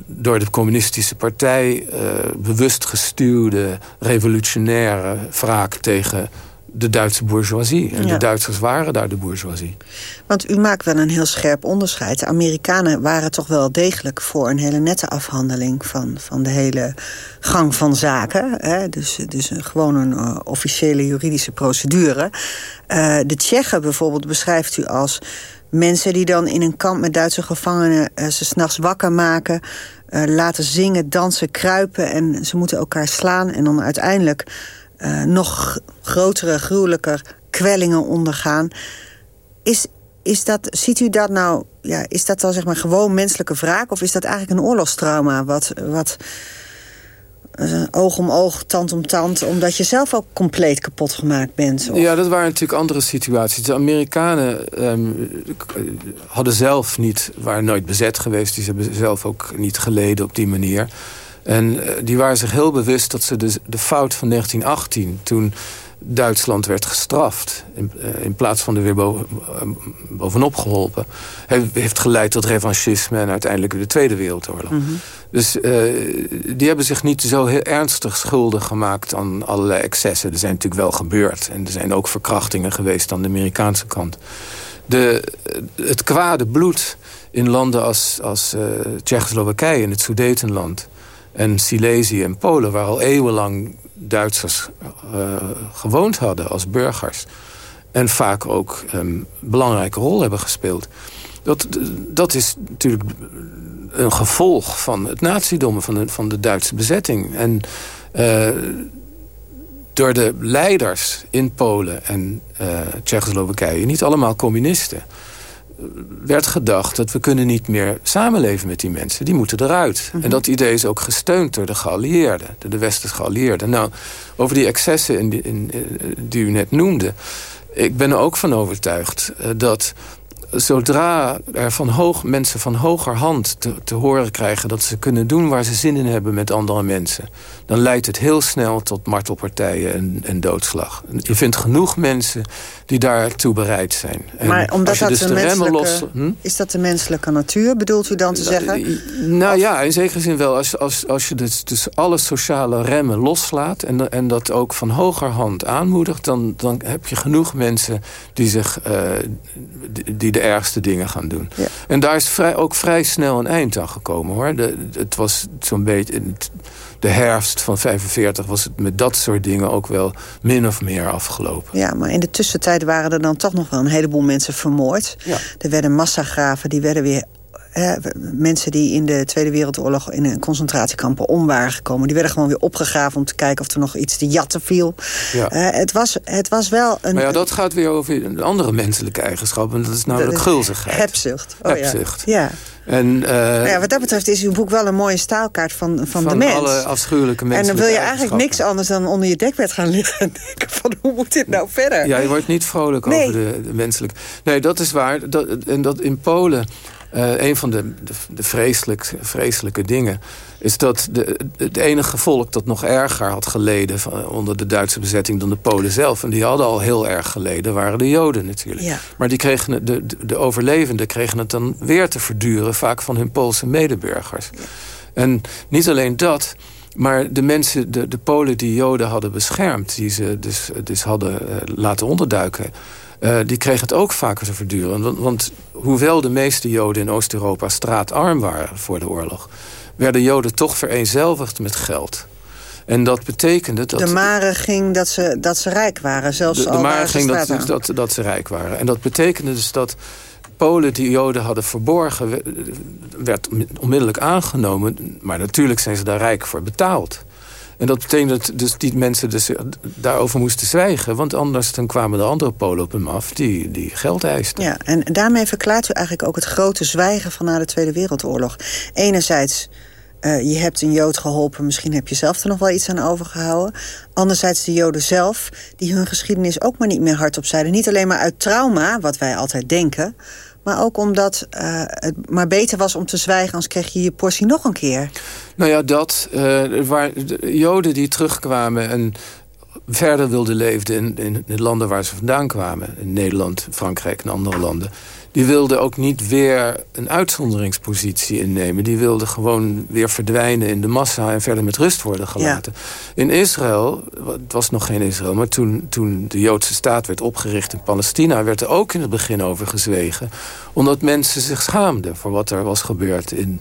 door de communistische partij uh, bewust gestuurde revolutionaire wraak tegen de Duitse bourgeoisie. En Ja. de Duitsers waren daar de bourgeoisie. Want u maakt wel een heel scherp onderscheid. De Amerikanen waren toch wel degelijk voor een hele nette afhandeling... van, van de hele gang van zaken. Hè? Dus, dus gewoon een eh, officiële juridische procedure. Eh, de Tsjechen bijvoorbeeld beschrijft u als mensen die dan in een kamp met Duitse gevangenen... eh, ze s'nachts wakker maken, laten zingen, dansen, kruipen... en ze moeten elkaar slaan en dan uiteindelijk... eh, nog grotere, gruwelijker kwellingen ondergaan. Is, is dat, ziet u dat nou, ja, is dat dan zeg maar gewoon menselijke wraak... of is dat eigenlijk een oorlogstrauma wat, wat eh, oog om oog, tand om tand... omdat je zelf ook compleet kapot gemaakt bent? Ja, dat waren natuurlijk andere situaties. De Amerikanen ehm, hadden zelf niet, waren nooit bezet geweest. Die hebben zelf ook niet geleden op die manier. En eh, die waren zich heel bewust dat ze de, de fout van 1918... toen Duitsland werd gestraft, in, eh, in plaats van er weer eh, bovenop geholpen... he- heeft geleid tot revanchisme en uiteindelijk de Tweede Wereldoorlog. Dus eh, die hebben zich niet zo heel ernstig schuldig gemaakt aan allerlei excessen. Er zijn natuurlijk wel gebeurd. En er zijn ook verkrachtingen geweest aan de Amerikaanse kant. De, het kwade bloed in landen als, als Tsjechoslowakije en het Sudetenland... en Silesië en Polen, waar al eeuwenlang Duitsers eh, gewoond hadden als burgers... en vaak ook een belangrijke rol hebben gespeeld... Dat, dat is natuurlijk een gevolg van het nazidom, van de, van de Duitse bezetting. En eh, door de leiders in Polen en eh Tsjechoslowakije, niet allemaal communisten, werd gedacht dat we kunnen niet meer samenleven met die mensen. Die moeten eruit. En dat idee is ook gesteund door de geallieerden, door de westerse geallieerden. Nou, over die excessen in die, in, eh, die u net noemde. Ik ben er ook van overtuigd eh, dat zodra er van hoog, mensen van hoger hand te, te horen krijgen... dat ze kunnen doen waar ze zin in hebben met andere mensen... dan leidt het heel snel tot martelpartijen en, en doodslag. Je vindt genoeg mensen die daartoe bereid zijn. En maar omdat dat dus de menselijke, los... Hm? Is dat de menselijke natuur, bedoelt u dan te zeggen? Nou ja, in zekere zin wel. Als, als, als je dus, dus alle sociale remmen loslaat... en, en dat ook van hoger hand aanmoedigt... dan, dan heb je genoeg mensen die, zich, eh, die, de ergste dingen gaan doen. En daar is vrij, ook vrij snel een eind aan gekomen. hoor. De, het was zo'n beetje... het- de herfst van 45 was het met dat soort dingen ook wel min of meer afgelopen. Ja, maar in de tussentijd waren er dan toch nog wel een heleboel mensen vermoord. Er werden massagraven, die werden weer mensen die in de Tweede Wereldoorlog in een concentratiekampen om waren gekomen... die werden gewoon weer opgegraven om te kijken of er nog iets te jatten viel. Ja. het, was, het was wel een... Maar ja, dat gaat weer over een andere menselijke eigenschap. En dat is namelijk gulzigheid. Hebzucht. Oh, Hebzucht. Ja. En, uh, ja, wat dat betreft is uw boek wel een mooie staalkaart van, van, van de mens. alle afschuwelijke mensen. En dan wil je eigenlijk niks anders dan onder je dekbed gaan liggen... en denken van hoe moet dit nou verder? Ja, je wordt niet vrolijk over de, de menselijke... Nee, dat is waar. Dat, en dat in Polen... Uh, een van de, de, de vreselijk, vreselijke dingen is dat de, het enige volk dat nog erger had geleden... Van, onder de Duitse bezetting dan de Polen zelf... en die hadden al heel erg geleden, waren de Joden natuurlijk. Ja. Maar die kregen, de, de, de overlevenden kregen het dan weer te verduren... vaak van hun Poolse medeburgers. Ja. En niet alleen dat... Maar de mensen, de, de Polen die Joden hadden beschermd... die ze dus, dus hadden uh, laten onderduiken... Uh, die kregen het ook vaker te verduren. Want, want hoewel de meeste Joden in Oost-Europa straatarm waren voor de oorlog werden Joden toch vereenzelvigd met geld. En dat betekende dat... De mare ging dat ze, dat ze rijk waren, zelfs de, de mare ging dat, dat, dat ze rijk waren. En dat betekende dus dat Polen die Joden hadden verborgen... werd onmiddellijk aangenomen. Maar natuurlijk zijn ze daar rijk voor betaald. En dat betekende dat dus die mensen dus daarover moesten zwijgen. Want anders dan kwamen de andere Polen op hem af die, die geld eisten. Ja, en daarmee verklaart u eigenlijk ook het grote zwijgen van na de Tweede Wereldoorlog. Enerzijds uh, je hebt een Jood geholpen, misschien heb je zelf er nog wel iets aan overgehouden. Anderzijds de Joden zelf, die hun geschiedenis ook maar niet meer hardop zeiden. Niet alleen maar uit trauma, wat wij altijd denken... maar ook omdat uh, het maar beter was om te zwijgen... anders kreeg je je portie nog een keer. Nou ja, dat. Uh, waar de Joden die terugkwamen en verder wilden leven in, in de landen waar ze vandaan kwamen... in Nederland, Frankrijk en andere landen die wilde ook niet weer een uitzonderingspositie innemen. Die wilde gewoon weer verdwijnen in de massa... en verder met rust worden gelaten. In Israël, het was nog geen Israël... maar toen, toen de Joodse staat werd opgericht in Palestina... werd er ook in het begin over gezwegen. Omdat mensen zich schaamden voor wat er was gebeurd in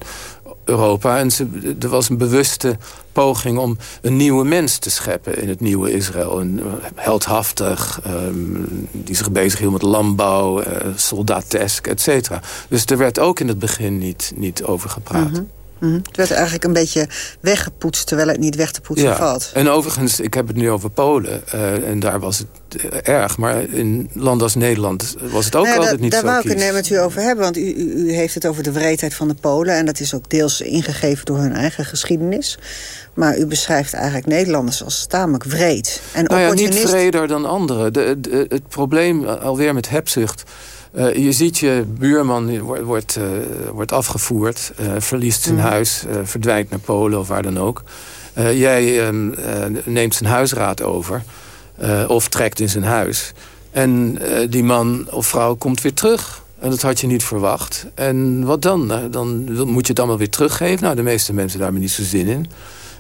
Europa. En ze, er was een bewuste poging om een nieuwe mens te scheppen in het nieuwe Israël. Een heldhaftig, um, die zich bezighield met landbouw, uh, soldatesk, et cetera. Dus er werd ook in het begin niet, niet over gepraat. -hmm. Het werd eigenlijk een beetje weggepoetst... terwijl het niet weg te poetsen ja. valt. En overigens, ik heb het nu over Polen. Uh, en daar was het erg. Maar in landen als Nederland was het ook nou altijd niet daar zo Daar wou ik het met u over hebben. Want u, u, heeft het over de wreedheid van de Polen. En dat is ook deels ingegeven door hun eigen geschiedenis. Maar u beschrijft eigenlijk Nederlanders als tamelijk wreed. En nou ja, niet vreder dan anderen. De, de, het probleem alweer met hebzucht... Uh, je ziet je buurman wordt, wordt, uh, wordt afgevoerd, uh, verliest zijn mm. huis, verdwijnt naar Polen of waar dan ook. jij ehm, neemt zijn huisraad over of trekt in zijn huis. En die man of vrouw komt weer terug. En dat had je niet verwacht. En wat dan? Nou, dan moet je het allemaal weer teruggeven. Nou, de meeste mensen daar hebben niet zo zin in.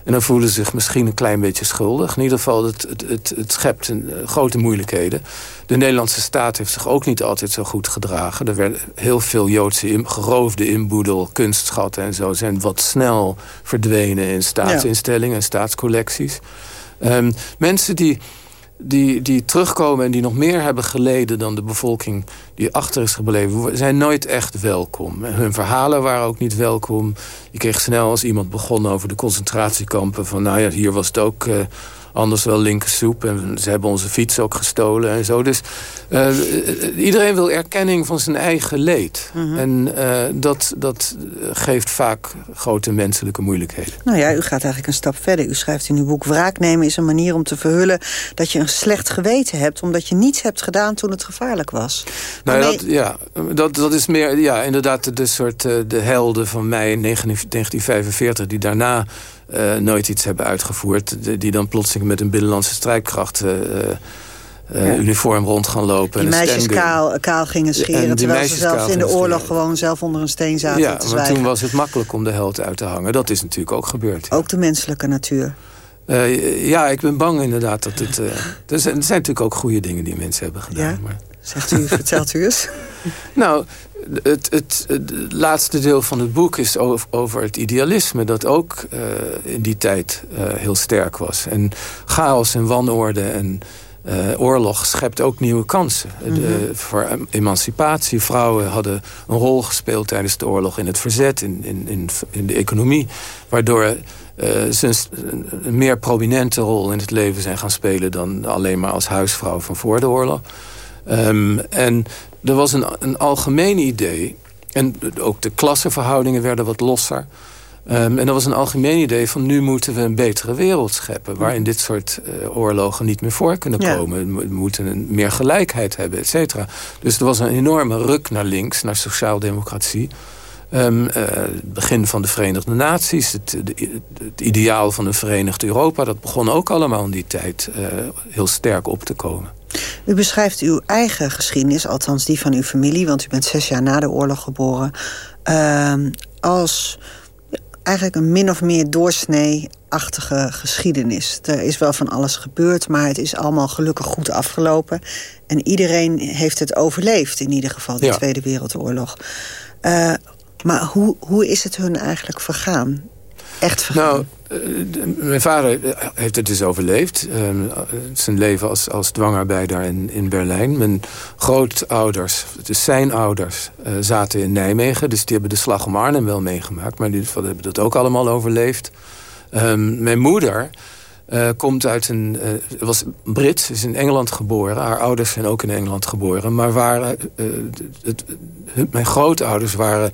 En dan voelen ze zich misschien een klein beetje schuldig. In ieder geval, het, het, het, het schept een, uh, grote moeilijkheden. De Nederlandse staat heeft zich ook niet altijd zo goed gedragen. Er werden heel veel Joodse in, geroofde inboedel, kunstschatten en zo... zijn wat snel verdwenen in staatsinstellingen en staatscollecties. Um, mensen die die, die terugkomen en die nog meer hebben geleden... dan de bevolking die achter is gebleven... zijn nooit echt welkom. Hun verhalen waren ook niet welkom. Je kreeg snel als iemand begon over de concentratiekampen... van nou ja, hier was het ook... Uh, anders wel linkersoep. En ze hebben onze fiets ook gestolen en zo. Dus uh, iedereen wil erkenning van zijn eigen leed. Mhm. Mm -hmm. En uh, dat, dat geeft vaak grote menselijke moeilijkheden. Nou ja, u gaat eigenlijk een stap verder. U schrijft in uw boek... wraak nemen is een manier om te verhullen... dat je een slecht geweten hebt... omdat je niets hebt gedaan toen het gevaarlijk was. Nou, dat, ja, dat, dat is meer ja, inderdaad de soort uh, de helden van mei 1945... die daarna uh, nooit iets hebben uitgevoerd... die dan plotseling met een binnenlandse strijdkracht... Uh, uh, ja. uniform rond gaan lopen. Die meisjes kaal, kaal, gingen scheren... terwijl ze zelfs in de oorlog scheren. gewoon zelf onder een steen zaten ja, te maar zwijgen. toen was het makkelijk om de held uit te hangen. Dat is natuurlijk ook gebeurd. Ja. Ook de menselijke natuur. Uh, ja, ik ben bang inderdaad dat het... Uh, er, zijn, er zijn natuurlijk ook goede dingen die mensen hebben gedaan. Ja? Maar... Zegt u, vertelt u eens. nou, het, het, het, laatste deel van het boek is over, over het idealisme... dat ook uh, in die tijd uh, heel sterk was. En chaos en wanorde en oorlog schept ook nieuwe kansen. de, voor emancipatie. Vrouwen hadden een rol gespeeld tijdens de oorlog in het verzet, in, in, in, in de economie. Waardoor ze een, een, meer prominente rol in het leven zijn gaan spelen... dan alleen maar als huisvrouw van voor de oorlog. Um, en er was een, een algemeen idee... en ook de klassenverhoudingen werden wat losser... Um, en dat was een algemeen idee van nu moeten we een betere wereld scheppen... waarin dit soort uh, oorlogen niet meer voor kunnen komen. We moeten een, meer gelijkheid hebben, et cetera. Dus er was een enorme ruk naar links, naar sociaaldemocratie... Um, uh, het begin van de Verenigde Naties, het, het, ideaal van een verenigd Europa... dat begon ook allemaal in die tijd uh, heel sterk op te komen. U beschrijft uw eigen geschiedenis, althans die van uw familie... want u bent zes jaar na de oorlog geboren... Uh, als eigenlijk een min of meer doorsnee-achtige geschiedenis. Er is wel van alles gebeurd, maar het is allemaal gelukkig goed afgelopen. En iedereen heeft het overleefd, in ieder geval, de ja. Tweede Wereldoorlog. Uh, maar hoe, hoe is het hun eigenlijk vergaan? Echt? Nou, mijn vader heeft het dus overleefd. Uh, zijn leven als, als dwangarbeider in, in Berlijn. Mijn grootouders, dus zijn ouders, zaten in Nijmegen. Dus die hebben de slag om Arnhem wel meegemaakt. Maar die hebben dat ook allemaal overleefd. Um, mijn moeder komt uit een... was Brits, is in Engeland geboren. Haar ouders zijn ook in Engeland geboren. Maar waren, het, mijn grootouders waren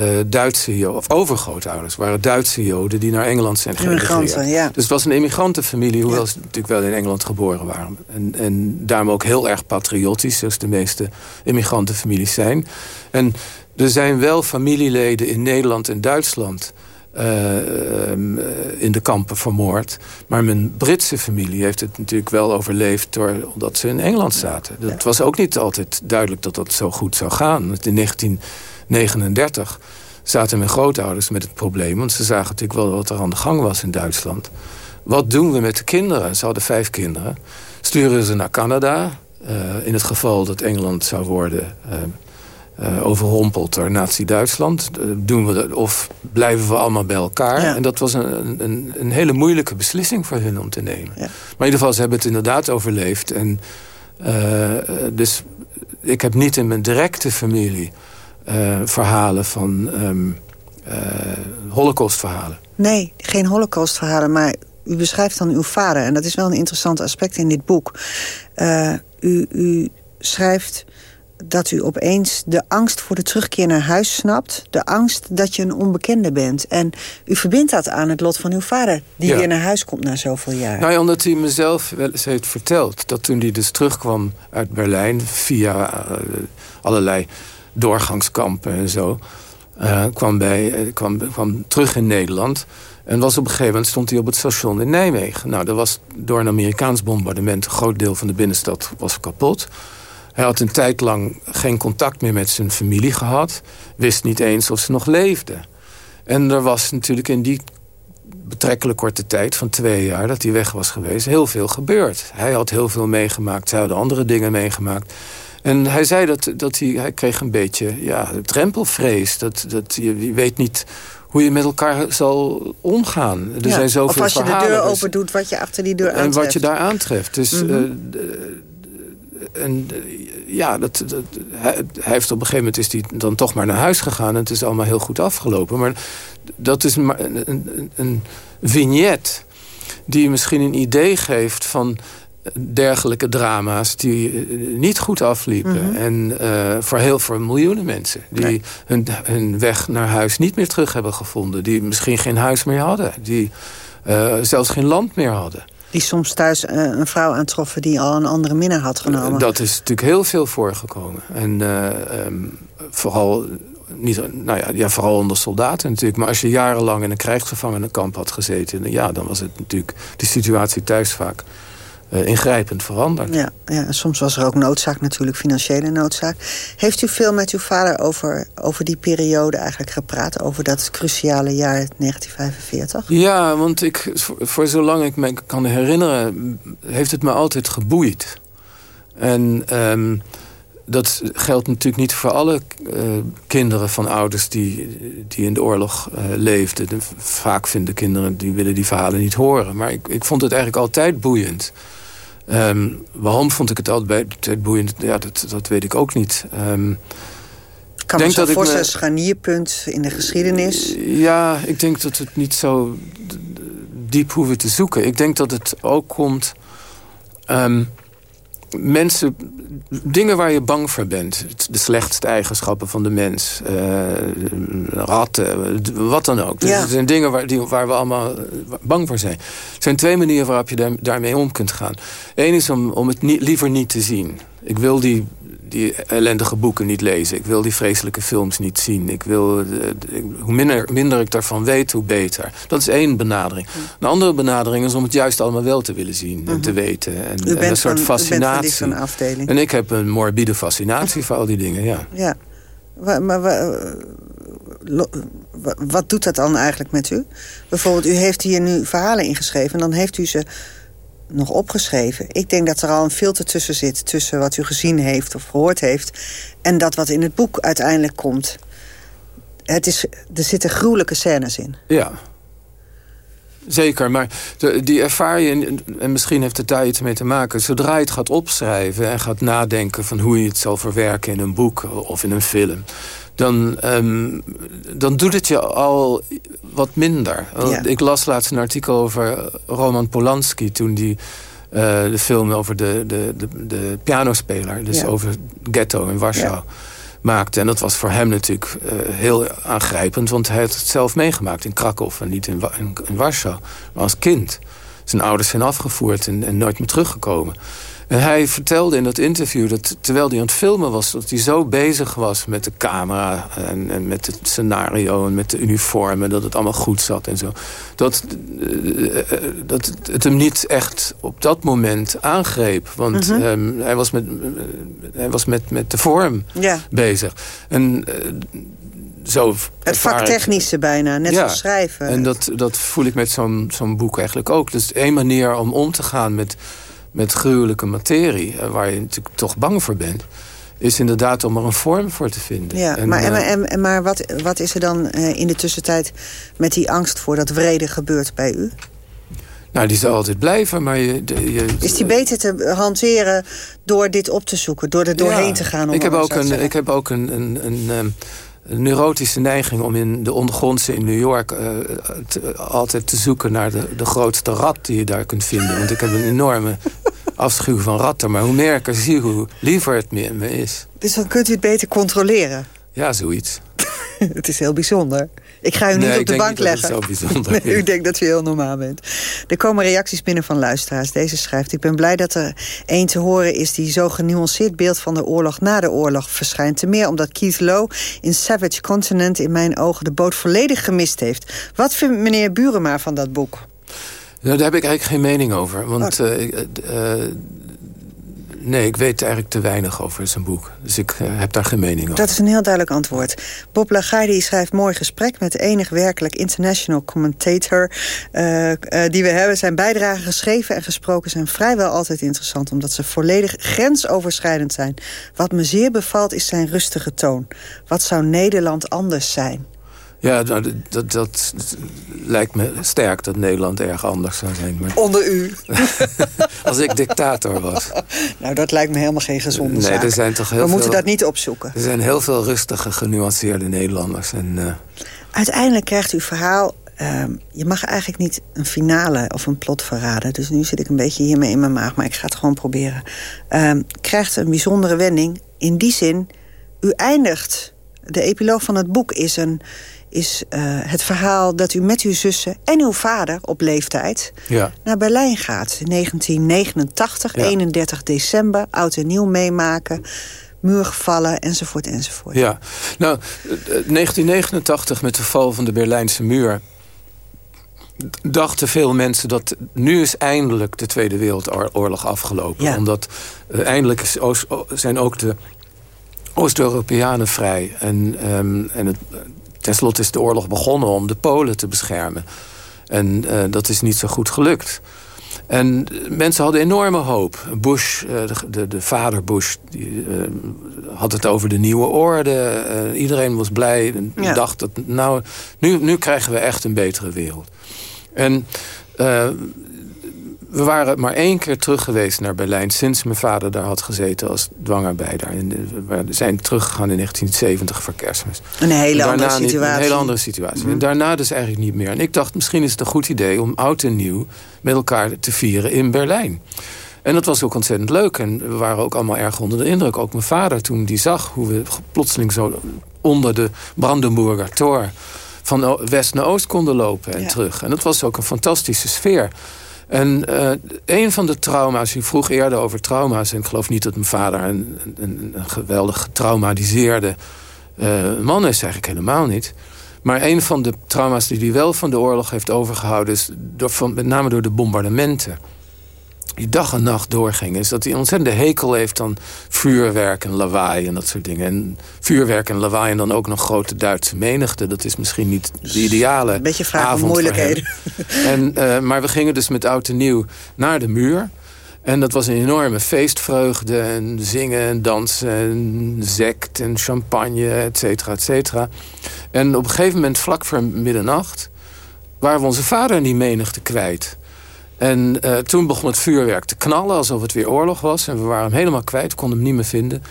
uh, Duitse Joden, of overgrootouders, waren Duitse Joden die naar Engeland zijn geëmigreerd. Ja. Dus het was een immigrantenfamilie, hoewel ja. ze natuurlijk wel in Engeland geboren waren. En, en daarom ook heel erg patriotisch, zoals de meeste immigrantenfamilies zijn. En er zijn wel familieleden in Nederland en Duitsland uh, in de kampen vermoord. Maar mijn Britse familie heeft het natuurlijk wel overleefd... Door, omdat ze in Engeland zaten. Het was ook niet altijd duidelijk dat dat zo goed zou gaan. In 19... 39 zaten mijn grootouders met het probleem. Want ze zagen natuurlijk wel wat er aan de gang was in Duitsland. Wat doen we met de kinderen? Ze hadden vijf kinderen. Sturen ze naar Canada. Uh, in het geval dat Engeland zou worden uh, uh, overrompeld door Nazi-Duitsland. doen we dat, of blijven we allemaal bij elkaar? Ja. En dat was een, een, een, hele moeilijke beslissing voor hun om te nemen. Ja. Maar in ieder geval, ze hebben het inderdaad overleefd. En, dus ik heb niet in mijn directe familie uh, verhalen van um, uh, holocaustverhalen. Nee, geen holocaustverhalen, maar u beschrijft dan uw vader. En dat is wel een interessant aspect in dit boek. Uh, u, u schrijft dat u opeens de angst voor de terugkeer naar huis snapt. De angst dat je een onbekende bent. En u verbindt dat aan het lot van uw vader... die ja. weer naar huis komt na zoveel jaar. Nou ja, omdat hij mezelf wel eens heeft verteld... dat toen hij dus terugkwam uit Berlijn... via uh, allerlei doorgangskampen en zo. Uh, kwam, bij, kwam, kwam terug in Nederland. En was op een gegeven moment stond hij op het station in Nijmegen. Nou, dat was door een Amerikaans bombardement... een groot deel van de binnenstad was kapot. Hij had een tijd lang geen contact meer met zijn familie gehad. Wist niet eens of ze nog leefden. En er was natuurlijk in die betrekkelijk korte tijd van twee jaar... dat hij weg was geweest, heel veel gebeurd. Hij had heel veel meegemaakt, zij hadden andere dingen meegemaakt... En hij zei dat, dat hij, hij kreeg een beetje ja, drempelvrees. Dat, dat je, je weet niet hoe je met elkaar zal omgaan. Er ja, zijn zoveel of als je verhalen, de deur open doet, wat je achter die deur aantreft. En wat je daar aantreft. Dus, mm -hmm. uh, en ja, dat, dat, hij, hij, heeft op een gegeven moment is hij dan toch maar naar huis gegaan... en het is allemaal heel goed afgelopen. Maar dat is maar een, een, een vignet die misschien een idee geeft van dergelijke drama's die niet goed afliepen. Mm -hmm. En uh, voor heel veel miljoenen mensen. Die nee. hun, hun weg naar huis niet meer terug hebben gevonden. Die misschien geen huis meer hadden. Die uh, zelfs geen land meer hadden. Die soms thuis uh, een vrouw aantroffen die al een andere minnaar had genomen. dat is natuurlijk heel veel voorgekomen. En um, vooral niet, nou ja, ja, vooral onder soldaten natuurlijk. Maar als je jarenlang in een krijgsgevangenenkamp had gezeten... ja, dan was het natuurlijk de situatie thuis vaak uh, ingrijpend veranderd. Ja, ja, soms was er ook noodzaak natuurlijk, financiële noodzaak. Heeft u veel met uw vader over, over die periode eigenlijk gepraat? Over dat cruciale jaar 1945? Ja, want ik, voor, voor zolang ik me kan herinneren... heeft het me altijd geboeid. En... Um, dat geldt natuurlijk niet voor alle uh, kinderen van ouders die, die in de oorlog uh, leefden. De, vaak vinden kinderen die willen die verhalen niet horen. Maar ik, ik vond het eigenlijk altijd boeiend. Ehm, waarom vond ik het altijd boeiend? Ja, dat, dat weet ik ook niet. Um, ik kan me zo voorstellen, me... scharnierpunt in de geschiedenis. Ja, ik denk dat het niet zo diep hoeven te zoeken. Ik denk dat het ook komt... Um, mensen, dingen waar je bang voor bent. De slechtste eigenschappen van de mens. Uh, ratten, wat dan ook. Dus er zijn dingen waar, die, waar we allemaal bang voor zijn. Er zijn twee manieren waarop je daar, daarmee om kunt gaan. Eén is om, om het niet, liever niet te zien. Ik wil die die ellendige boeken niet lezen. Ik wil die vreselijke films niet zien. Ik wil, eh, hoe minder, minder ik daarvan weet, hoe beter. Dat is één benadering. Een andere benadering is om het juist allemaal wel te willen zien en te mhm. weten. En, een soort fascinatie. Een afdeling. En ik heb een morbide fascinatie voor al die dingen, ja. Ja, maar, maar wat doet dat dan eigenlijk met u? Bijvoorbeeld, u heeft hier nu verhalen ingeschreven... en dan heeft u ze nog opgeschreven. Ik denk dat er al een filter tussen zit... tussen wat u gezien heeft of gehoord heeft... en dat wat in het boek uiteindelijk komt. Het is, er zitten gruwelijke scènes in. Ja, Zeker, maar die ervaar je, en misschien heeft het daar iets mee te maken... zodra je het gaat opschrijven en gaat nadenken... van hoe je het zal verwerken in een boek of in een film dan, um, dan doet het je al wat minder. Ik las laatst een artikel over Roman Polanski... toen die uh, de film over de, de, de, de pianospeler... dus over ghetto in Warschau... Ja. maakte. En dat was voor hem natuurlijk uh, heel aangrijpend... want hij had het zelf meegemaakt in Krakow en niet in, in, in Warschau. Maar als kind. Zijn ouders zijn afgevoerd en, en nooit meer teruggekomen. En hij vertelde in dat interview dat terwijl hij aan het filmen was... dat hij zo bezig was met de camera en, en met het scenario... en met de uniformen, dat het allemaal goed zat en zo. Dat, uh, dat het hem niet echt op dat moment aangreep. Want mm -hmm. hij was, met, hij was met, met de vorm ja. bezig. En... Uh, zo het vaktechnische bijna, net ja, zoals schrijven. En dat, dat voel ik met zo'n zo'n boek eigenlijk ook. Dus één manier om om te gaan met met gruwelijke materie... Eh, waar je natuurlijk toch bang voor bent is inderdaad om er een vorm voor te vinden. Ja, maar, uh, en, en, maar wat, wat is er dan uh, in de tussentijd met die angst voor dat vrede gebeurt bij u? Nou, die zal altijd blijven, maar je, je... Is die beter te hanteren door dit op te zoeken? Door er doorheen te gaan? Ik heb, ook een, ik heb ook een, een, een, een een neurotische neiging om in de ondergrondse in New York... Uh, altijd te zoeken naar de, de grootste rat die je daar kunt vinden. Want ik heb een enorme afschuw van ratten. Maar hoe meer ik er zie, hoe liever het me, me is. Dus dan kunt u het beter controleren? Ja, zoiets. het is heel bijzonder. Ik ga u niet op de bank leggen. Dat is zo bijzonder u denkt dat u heel normaal bent. Er komen reacties binnen van luisteraars. Deze schrijft... Ik ben blij dat er één te horen is... die zo genuanceerd beeld van de oorlog na de oorlog verschijnt. Te meer omdat Keith Lowe in Savage Continent... in mijn ogen de boot volledig gemist heeft. Wat vindt meneer Burema van dat boek? Nou, daar heb ik eigenlijk geen mening over. Want oh. uh, uh, Nee, ik weet eigenlijk te weinig over zijn boek. Dus ik uh, heb daar geen mening over. Dat is een heel duidelijk antwoord. Bob Lagarde schrijft mooi gesprek met de enig werkelijk international commentator uh, uh, die we hebben. Zijn bijdragen geschreven en gesproken zijn vrijwel altijd interessant... omdat ze volledig grensoverschrijdend zijn. Wat me zeer bevalt is zijn rustige toon. Wat zou Nederland anders zijn? Ja, nou, dat, dat, lijkt me sterk dat Nederland erg anders zou zijn. Maar... Onder u? Als ik dictator was. Nou, dat lijkt me helemaal geen gezonde nee, zaak. Er zijn toch heel We moeten dat niet opzoeken. Er zijn heel veel rustige, genuanceerde Nederlanders. En, uh... Uiteindelijk krijgt uw verhaal... Uh, je mag eigenlijk niet een finale of een plot verraden. Dus nu zit ik een beetje hiermee in mijn maag, maar ik ga het gewoon proberen. Uh, krijgt een bijzondere wending. In die zin, u eindigt... De epiloog van het boek is een is uh, het verhaal dat u met uw zussen en uw vader op leeftijd ja. naar Berlijn gaat. In 1989, 31 december, oud en nieuw meemaken muur gevallen, enzovoort, enzovoort. Ja, nou, 1989 met de val van de Berlijnse muur... dachten veel mensen dat nu is eindelijk de Tweede Wereldoorlog afgelopen. Ja. Omdat uh, eindelijk is Oost, zijn ook de Oost-Europeanen vrij. En, um, en het, Ten slotte is de oorlog begonnen om de Polen te beschermen. En uh, dat is niet zo goed gelukt. En mensen hadden enorme hoop. Bush, uh, de, de, vader Bush, die, uh, had het over de nieuwe orde. iedereen was blij en ja. dacht dat nou, nu, nu krijgen we echt een betere wereld. En we waren maar één keer terug geweest naar Berlijn... sinds mijn vader daar had gezeten als dwangarbeider. We zijn teruggegaan in 1970 voor kerstmis. Een hele andere niet, situatie. Een hele andere situatie. En daarna dus eigenlijk niet meer. En ik dacht, misschien is het een goed idee om oud en nieuw... met elkaar te vieren in Berlijn. En dat was ook ontzettend leuk. En we waren ook allemaal erg onder de indruk. Ook mijn vader, toen die zag hoe we plotseling zo onder de Brandenburger Tor... van west naar oost konden lopen en terug. En dat was ook een fantastische sfeer. En uh, een van de trauma's, u vroeg eerder over trauma's... en ik geloof niet dat mijn vader een, een, een geweldig getraumatiseerde uh, man is. Eigenlijk helemaal niet. Maar een van de trauma's die hij wel van de oorlog heeft overgehouden... is door, van, met name door de bombardementen die dag en nacht doorgingen... is dat hij een ontzettende hekel heeft aan vuurwerk en lawaai en dat soort dingen. En vuurwerk en lawaai en dan ook nog grote Duitse menigte. Dat is misschien niet de ideale Een beetje vraag om moeilijkheden. En, uh, maar we gingen dus met oud en nieuw naar de muur... En dat was een enorme feestvreugde. En zingen en dansen en zekt en champagne, et cetera, et cetera. En op een gegeven moment, vlak voor middernacht... waren we onze vader in die menigte kwijt. En uh, toen begon het vuurwerk te knallen, alsof het weer oorlog was. En we waren hem helemaal kwijt, konden hem niet meer vinden.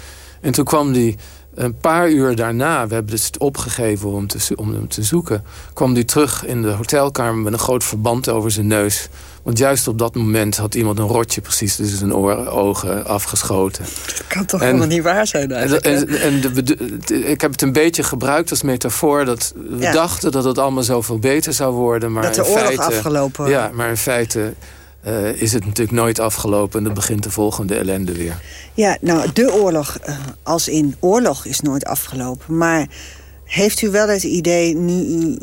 En toen kwam hij een paar uur daarna, we hebben het dus opgegeven om, te, om hem te zoeken... kwam hij terug in de hotelkamer met een groot verband over zijn neus. Want juist op dat moment had iemand een rotje precies tussen zijn oren, ogen afgeschoten. Dat kan toch helemaal niet waar zijn eigenlijk? En, en, de, ik heb het een beetje gebruikt als metafoor... dat we dachten dat het allemaal zoveel beter zou worden. Maar dat de in oorlog feite, afgelopen Ja, maar in feite uh, is het natuurlijk nooit afgelopen... en dan begint de volgende ellende weer. Ja, nou, de oorlog uh, als in oorlog is nooit afgelopen. Maar heeft u wel het idee, nu u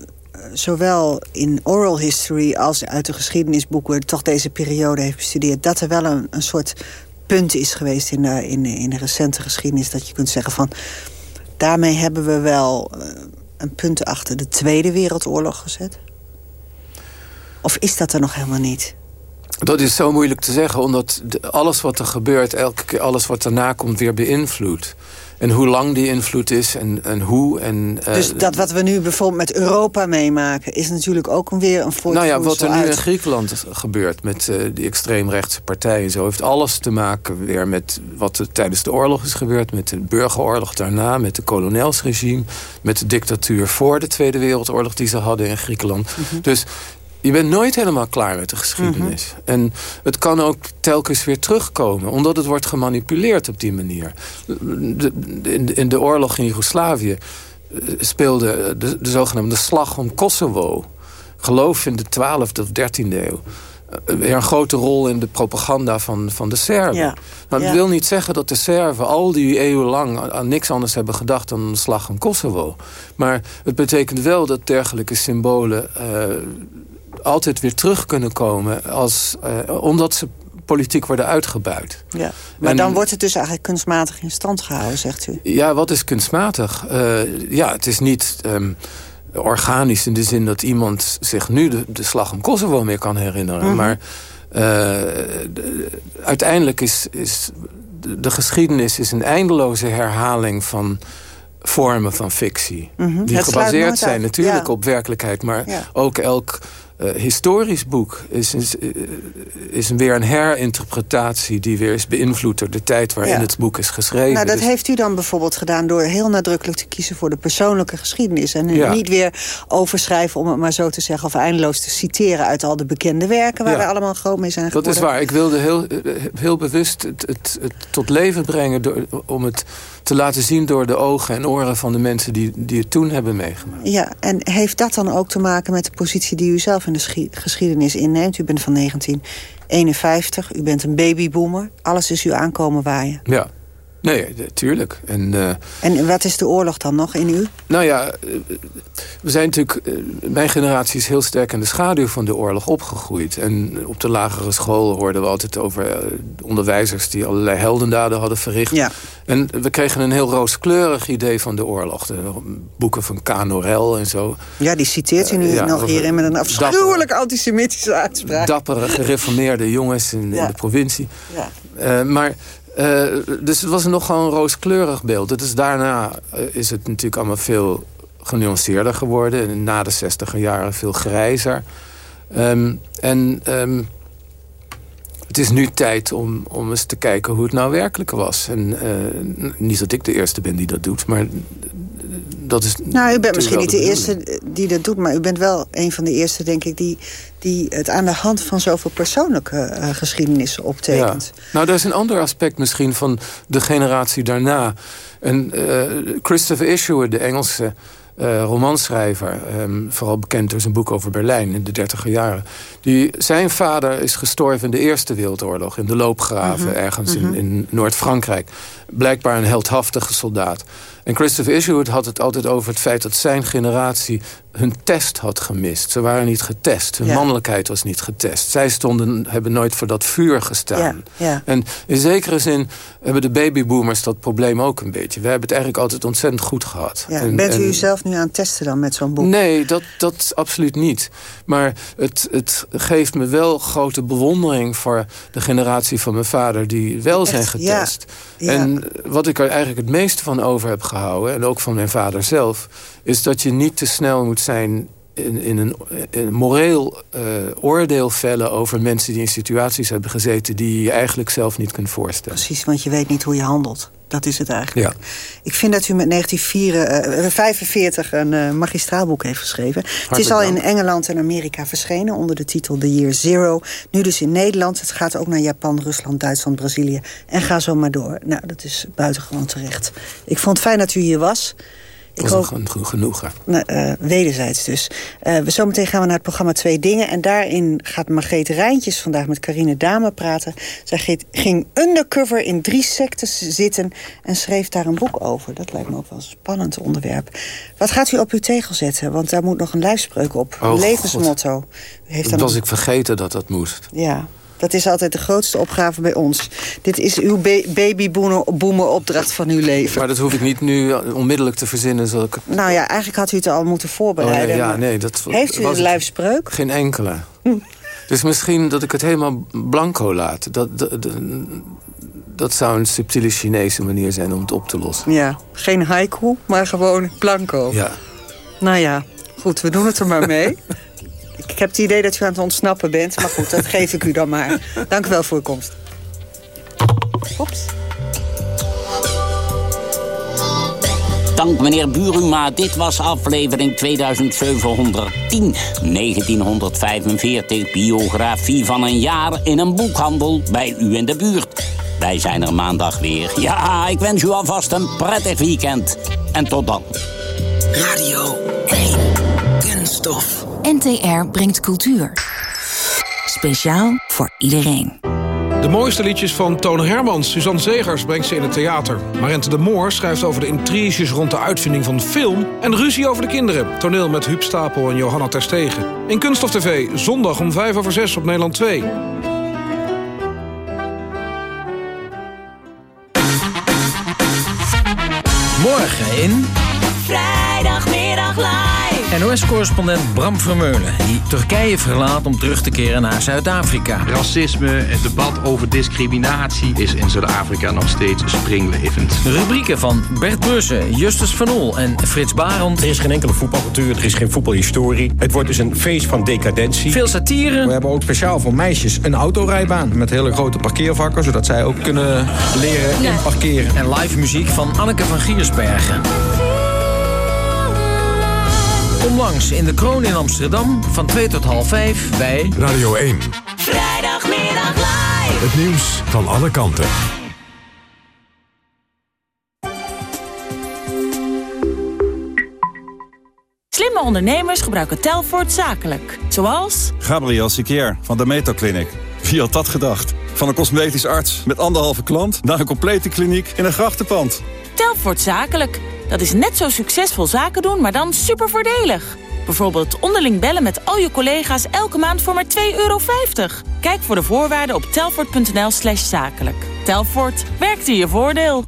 zowel in oral history als uit de geschiedenisboeken... toch deze periode heeft bestudeerd... dat er wel een, een soort punt is geweest in de, in, in de recente geschiedenis... dat je kunt zeggen van... daarmee hebben we wel uh, een punt achter de Tweede Wereldoorlog gezet? Of is dat er nog helemaal niet? Dat is zo moeilijk te zeggen, omdat alles wat er gebeurt... elke keer alles wat erna komt weer beïnvloedt. En hoe lang die invloed is en, en hoe. En, uh, dus dat wat we nu bijvoorbeeld met Europa meemaken... is natuurlijk ook weer een voortvoersel Nou ja, wat er nu uit. in Griekenland gebeurt met uh, die extreemrechtse partijen... zo heeft alles te maken weer met wat er tijdens de oorlog is gebeurd... met de burgeroorlog daarna, met de kolonelsregime... met de dictatuur voor de Tweede Wereldoorlog die ze hadden in Griekenland. Mm -hmm. Dus je bent nooit helemaal klaar met de geschiedenis. Mm -hmm. En het kan ook telkens weer terugkomen. Omdat het wordt gemanipuleerd op die manier. De, de, in, de, in, de, oorlog in Joegoslavië speelde de, de zogenaamde slag om Kosovo. Geloof in de 12e of 13e eeuw. Weer een grote rol in de propaganda van, van de Serven. Ja. Maar ja. wil niet zeggen dat de Serven al die eeuwen lang aan niks anders hebben gedacht dan een slag om Kosovo. Maar het betekent wel dat dergelijke symbolen uh, altijd weer terug kunnen komen... Als, uh, omdat ze politiek worden uitgebuit. Ja. Maar en, dan wordt het dus eigenlijk kunstmatig in stand gehouden, zegt u? Ja, wat is kunstmatig? Uh, ja, het is niet um, organisch in de zin dat iemand zich nu de, de slag om Kosovo meer kan herinneren. Mm -hmm. Maar uh, de, uiteindelijk is, is de, de, geschiedenis is een eindeloze herhaling van vormen van fictie. Mhm. Mm -hmm. Die gebaseerd zijn natuurlijk ja. op werkelijkheid, maar ja. ook elk historisch boek is, is, is weer een herinterpretatie... die weer is beïnvloed door de tijd waarin ja. het boek is geschreven. Nou, dat dus... heeft u dan bijvoorbeeld gedaan door heel nadrukkelijk te kiezen... voor de persoonlijke geschiedenis. En ja. niet weer overschrijven, om het maar zo te zeggen... of eindeloos te citeren uit al de bekende werken... waar we allemaal groot mee zijn geworden. Dat is waar. Ik wilde heel, heel bewust het, het, het tot leven brengen... Door, om het te laten zien door de ogen en oren van de mensen die, die het toen hebben meegemaakt. Ja, en heeft dat dan ook te maken met de positie die u zelf in de geschiedenis inneemt? U bent van 1951, u bent een babyboomer. Alles is u aankomen waaien. Ja, nee, tuurlijk. En, uh, en wat is de oorlog dan nog in u? Nou ja, we zijn natuurlijk... Mijn generatie is heel sterk in de schaduw van de oorlog opgegroeid. En op de lagere school hoorden we altijd over onderwijzers... die allerlei heldendaden hadden verricht. Ja. En we kregen een heel rooskleurig idee van de oorlog. De boeken van K. Norel en zo. Ja, die citeert u nu uh, ja, nog hierin met een afschuwelijk antisemitische uitspraak. Dappere, gereformeerde jongens in, ja. in de provincie. Ja. Uh, maar... Uh, dus het was nogal een rooskleurig beeld. Is daarna uh, is het natuurlijk allemaal veel genuanceerder geworden. En na de zestiger jaren veel grijzer. Um, en um, het is nu tijd om, om eens te kijken hoe het nou werkelijk was. En uh, niet dat ik de eerste ben die dat doet, maar dat is... Nou, u bent misschien niet de, eerste die dat doet... maar u bent wel een van de eerste, denk ik... die, die het aan de hand van zoveel persoonlijke uh, geschiedenissen optekent. Ja. Nou, dat is een ander aspect misschien van de generatie daarna. En uh, Christopher Isherwood, de Engelse uh, romanschrijver. Um, vooral bekend door zijn boek over Berlijn in de dertiger jaren. Die, zijn vader is gestorven in de Eerste Wereldoorlog. In de loopgraven mhm. ergens in, mhm. in Noord-Frankrijk. Blijkbaar een heldhaftige soldaat. En Christopher Isherwood had het altijd over het feit dat zijn generatie hun test had gemist. Ze waren niet getest. Hun mannelijkheid was niet getest. Zij stonden, hebben nooit voor dat vuur gestaan. Ja, En in zekere zin hebben de babyboomers dat probleem ook een beetje. We hebben het eigenlijk altijd ontzettend goed gehad. En, bent u zelf nu aan het testen dan met zo'n boek? Nee, dat, dat absoluut niet. Maar het, het geeft me wel grote bewondering voor de generatie van mijn vader... die wel zijn getest. En wat ik er eigenlijk het meeste van over heb en ook van mijn vader zelf... is dat je niet te snel moet zijn in, in, een, een, moreel uh, oordeel vellen over mensen die in situaties hebben gezeten... die je eigenlijk zelf niet kunt voorstellen. Precies, want je weet niet hoe je handelt. Dat is het eigenlijk. Ja. Ik vind dat u met 1945 uh, een uh, magistraalboek heeft geschreven. het is al in Engeland en Amerika verschenen onder de titel The Year Zero. Nu dus in Nederland. Het gaat ook naar Japan, Rusland, Duitsland, Brazilië. En ga zo maar door. Nou, dat is buitengewoon terecht. Ik vond het fijn dat u hier was. Ik dat is een genoegen. Uh, wederzijds dus. Uh, we zometeen gaan we naar het programma Twee Dingen. En daarin gaat Margreet Rijntjes vandaag met Carine Dame praten. Zij ging undercover in drie sectes zitten... en schreef daar een boek over. Dat lijkt me ook wel een spannend onderwerp. Wat gaat u op uw tegel zetten? Want daar moet nog een lijfspreuk op. Oh, een levensmotto. U heeft dat was ik vergeten dat dat moest. Ja. Dat is altijd de grootste opgave bij ons. Dit is uw babyboomer opdracht van uw leven. Maar dat hoef ik niet nu onmiddellijk te verzinnen. Zal ik... Nou ja, eigenlijk had u het al moeten voorbereiden. Oh, ja, nee, dat Heeft u een lijfspreuk? Geen enkele. Hm. Dus misschien dat ik het helemaal blanco laat. Dat, dat, dat zou een subtiele Chinese manier zijn om het op te lossen. Ja, geen haiku, maar gewoon blanco. Ja. Nou ja, goed, we doen het er maar mee. Ik heb het idee dat u aan het ontsnappen bent. Maar goed, dat geef ik u dan maar. Dank u wel voor uw komst. Ops. Dank meneer Buruma. Dit was aflevering 2710. 1945. Biografie van een jaar in een boekhandel bij u in de buurt. Wij zijn er maandag weer. Ja, ik wens u alvast een prettig weekend. En tot dan. Radio 1. Kunststof. NTR brengt cultuur. Speciaal voor iedereen. De mooiste liedjes van Toon Hermans. Suzanne Zegers brengt ze in het theater. Marente de Moor schrijft over de intriges rond de uitvinding van film... en ruzie over de kinderen. Toneel met Huub Stapel en Johanna Terstegen. In Kunststof TV, zondag om 5 over 6 op Nederland 2. Morgen in... NOS-correspondent Bram Vermeulen, die Turkije verlaat om terug te keren naar Zuid-Afrika. Racisme, het debat over discriminatie is in Zuid-Afrika nog steeds springlevend. Rubrieken van Bert Brussen, Justus van Oel en Frits Barend. Er is geen enkele voetbalcultuur, er is geen voetbalhistorie. Het wordt dus een feest van decadentie. Veel satire. We hebben ook speciaal voor meisjes een autorijbaan met hele grote parkeervakken, zodat zij ook kunnen leren in parkeren. En live muziek van Anneke van Giersbergen. Kom langs in de Kroon in Amsterdam van 2 tot half 5 bij Radio 1. Vrijdagmiddag live. Het nieuws van alle kanten. Slimme ondernemers gebruiken Telfort zakelijk. Zoals... Gabriel Sikier van de Metaclinic. Wie had dat gedacht? Van een cosmetisch arts met anderhalve klant... naar een complete kliniek in een grachtenpand. Telfort zakelijk. Dat is net zo succesvol zaken doen, maar dan super voordelig. Bijvoorbeeld onderling bellen met al je collega's elke maand voor maar 2,50 euro. Kijk voor de voorwaarden op telfort.nl slash zakelijk. Telfort, werkt in je voordeel.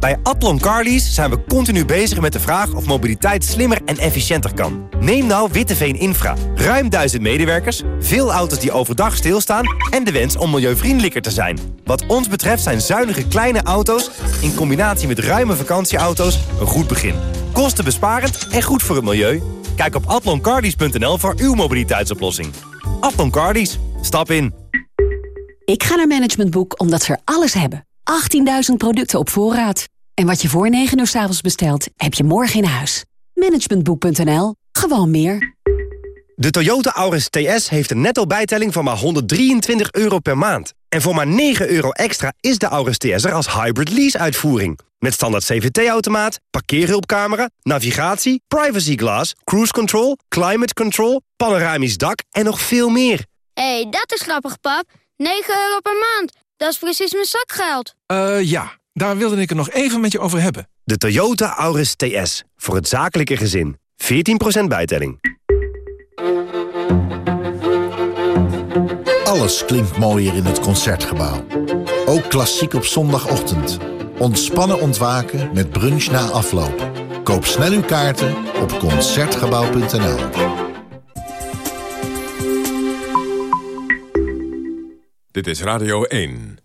Bij Atlon Carlies zijn we continu bezig met de vraag of mobiliteit slimmer en efficiënter kan. Neem nou Witteveen Infra. Ruim duizend medewerkers, veel auto's die overdag stilstaan... en de wens om milieuvriendelijker te zijn. Wat ons betreft zijn zuinige kleine auto's... in combinatie met ruime vakantieauto's een goed begin. Kostenbesparend en goed voor het milieu. Kijk op atloncardies.nl voor uw mobiliteitsoplossing. Atlon Cardies. Stap in. Ik ga naar Management Boek omdat ze er alles hebben. 18.000 producten op voorraad. En wat je voor 9 uur s avonds bestelt, heb je morgen in huis. Managementboek.nl. Gewoon meer. De Toyota Auris TS heeft een netto bijtelling van maar 123 euro per maand. En voor maar 9 euro extra is de Auris TS er als hybrid lease-uitvoering. Met standaard CVT-automaat, parkeerhulpcamera, navigatie, privacy glass, cruise control, climate control, panoramisch dak en nog veel meer. Hé, hey, dat is grappig, pap. 9 euro per maand. Dat is precies mijn zakgeld. Eh, uh, ja. Daar wilde ik het nog even met je over hebben. De Toyota Auris TS. Voor het zakelijke gezin. 14% bijtelling. Alles klinkt mooier in het Concertgebouw. Ook klassiek op zondagochtend. Ontspannen ontwaken met brunch na afloop. Koop snel uw kaarten op Concertgebouw.nl Dit is Radio 1.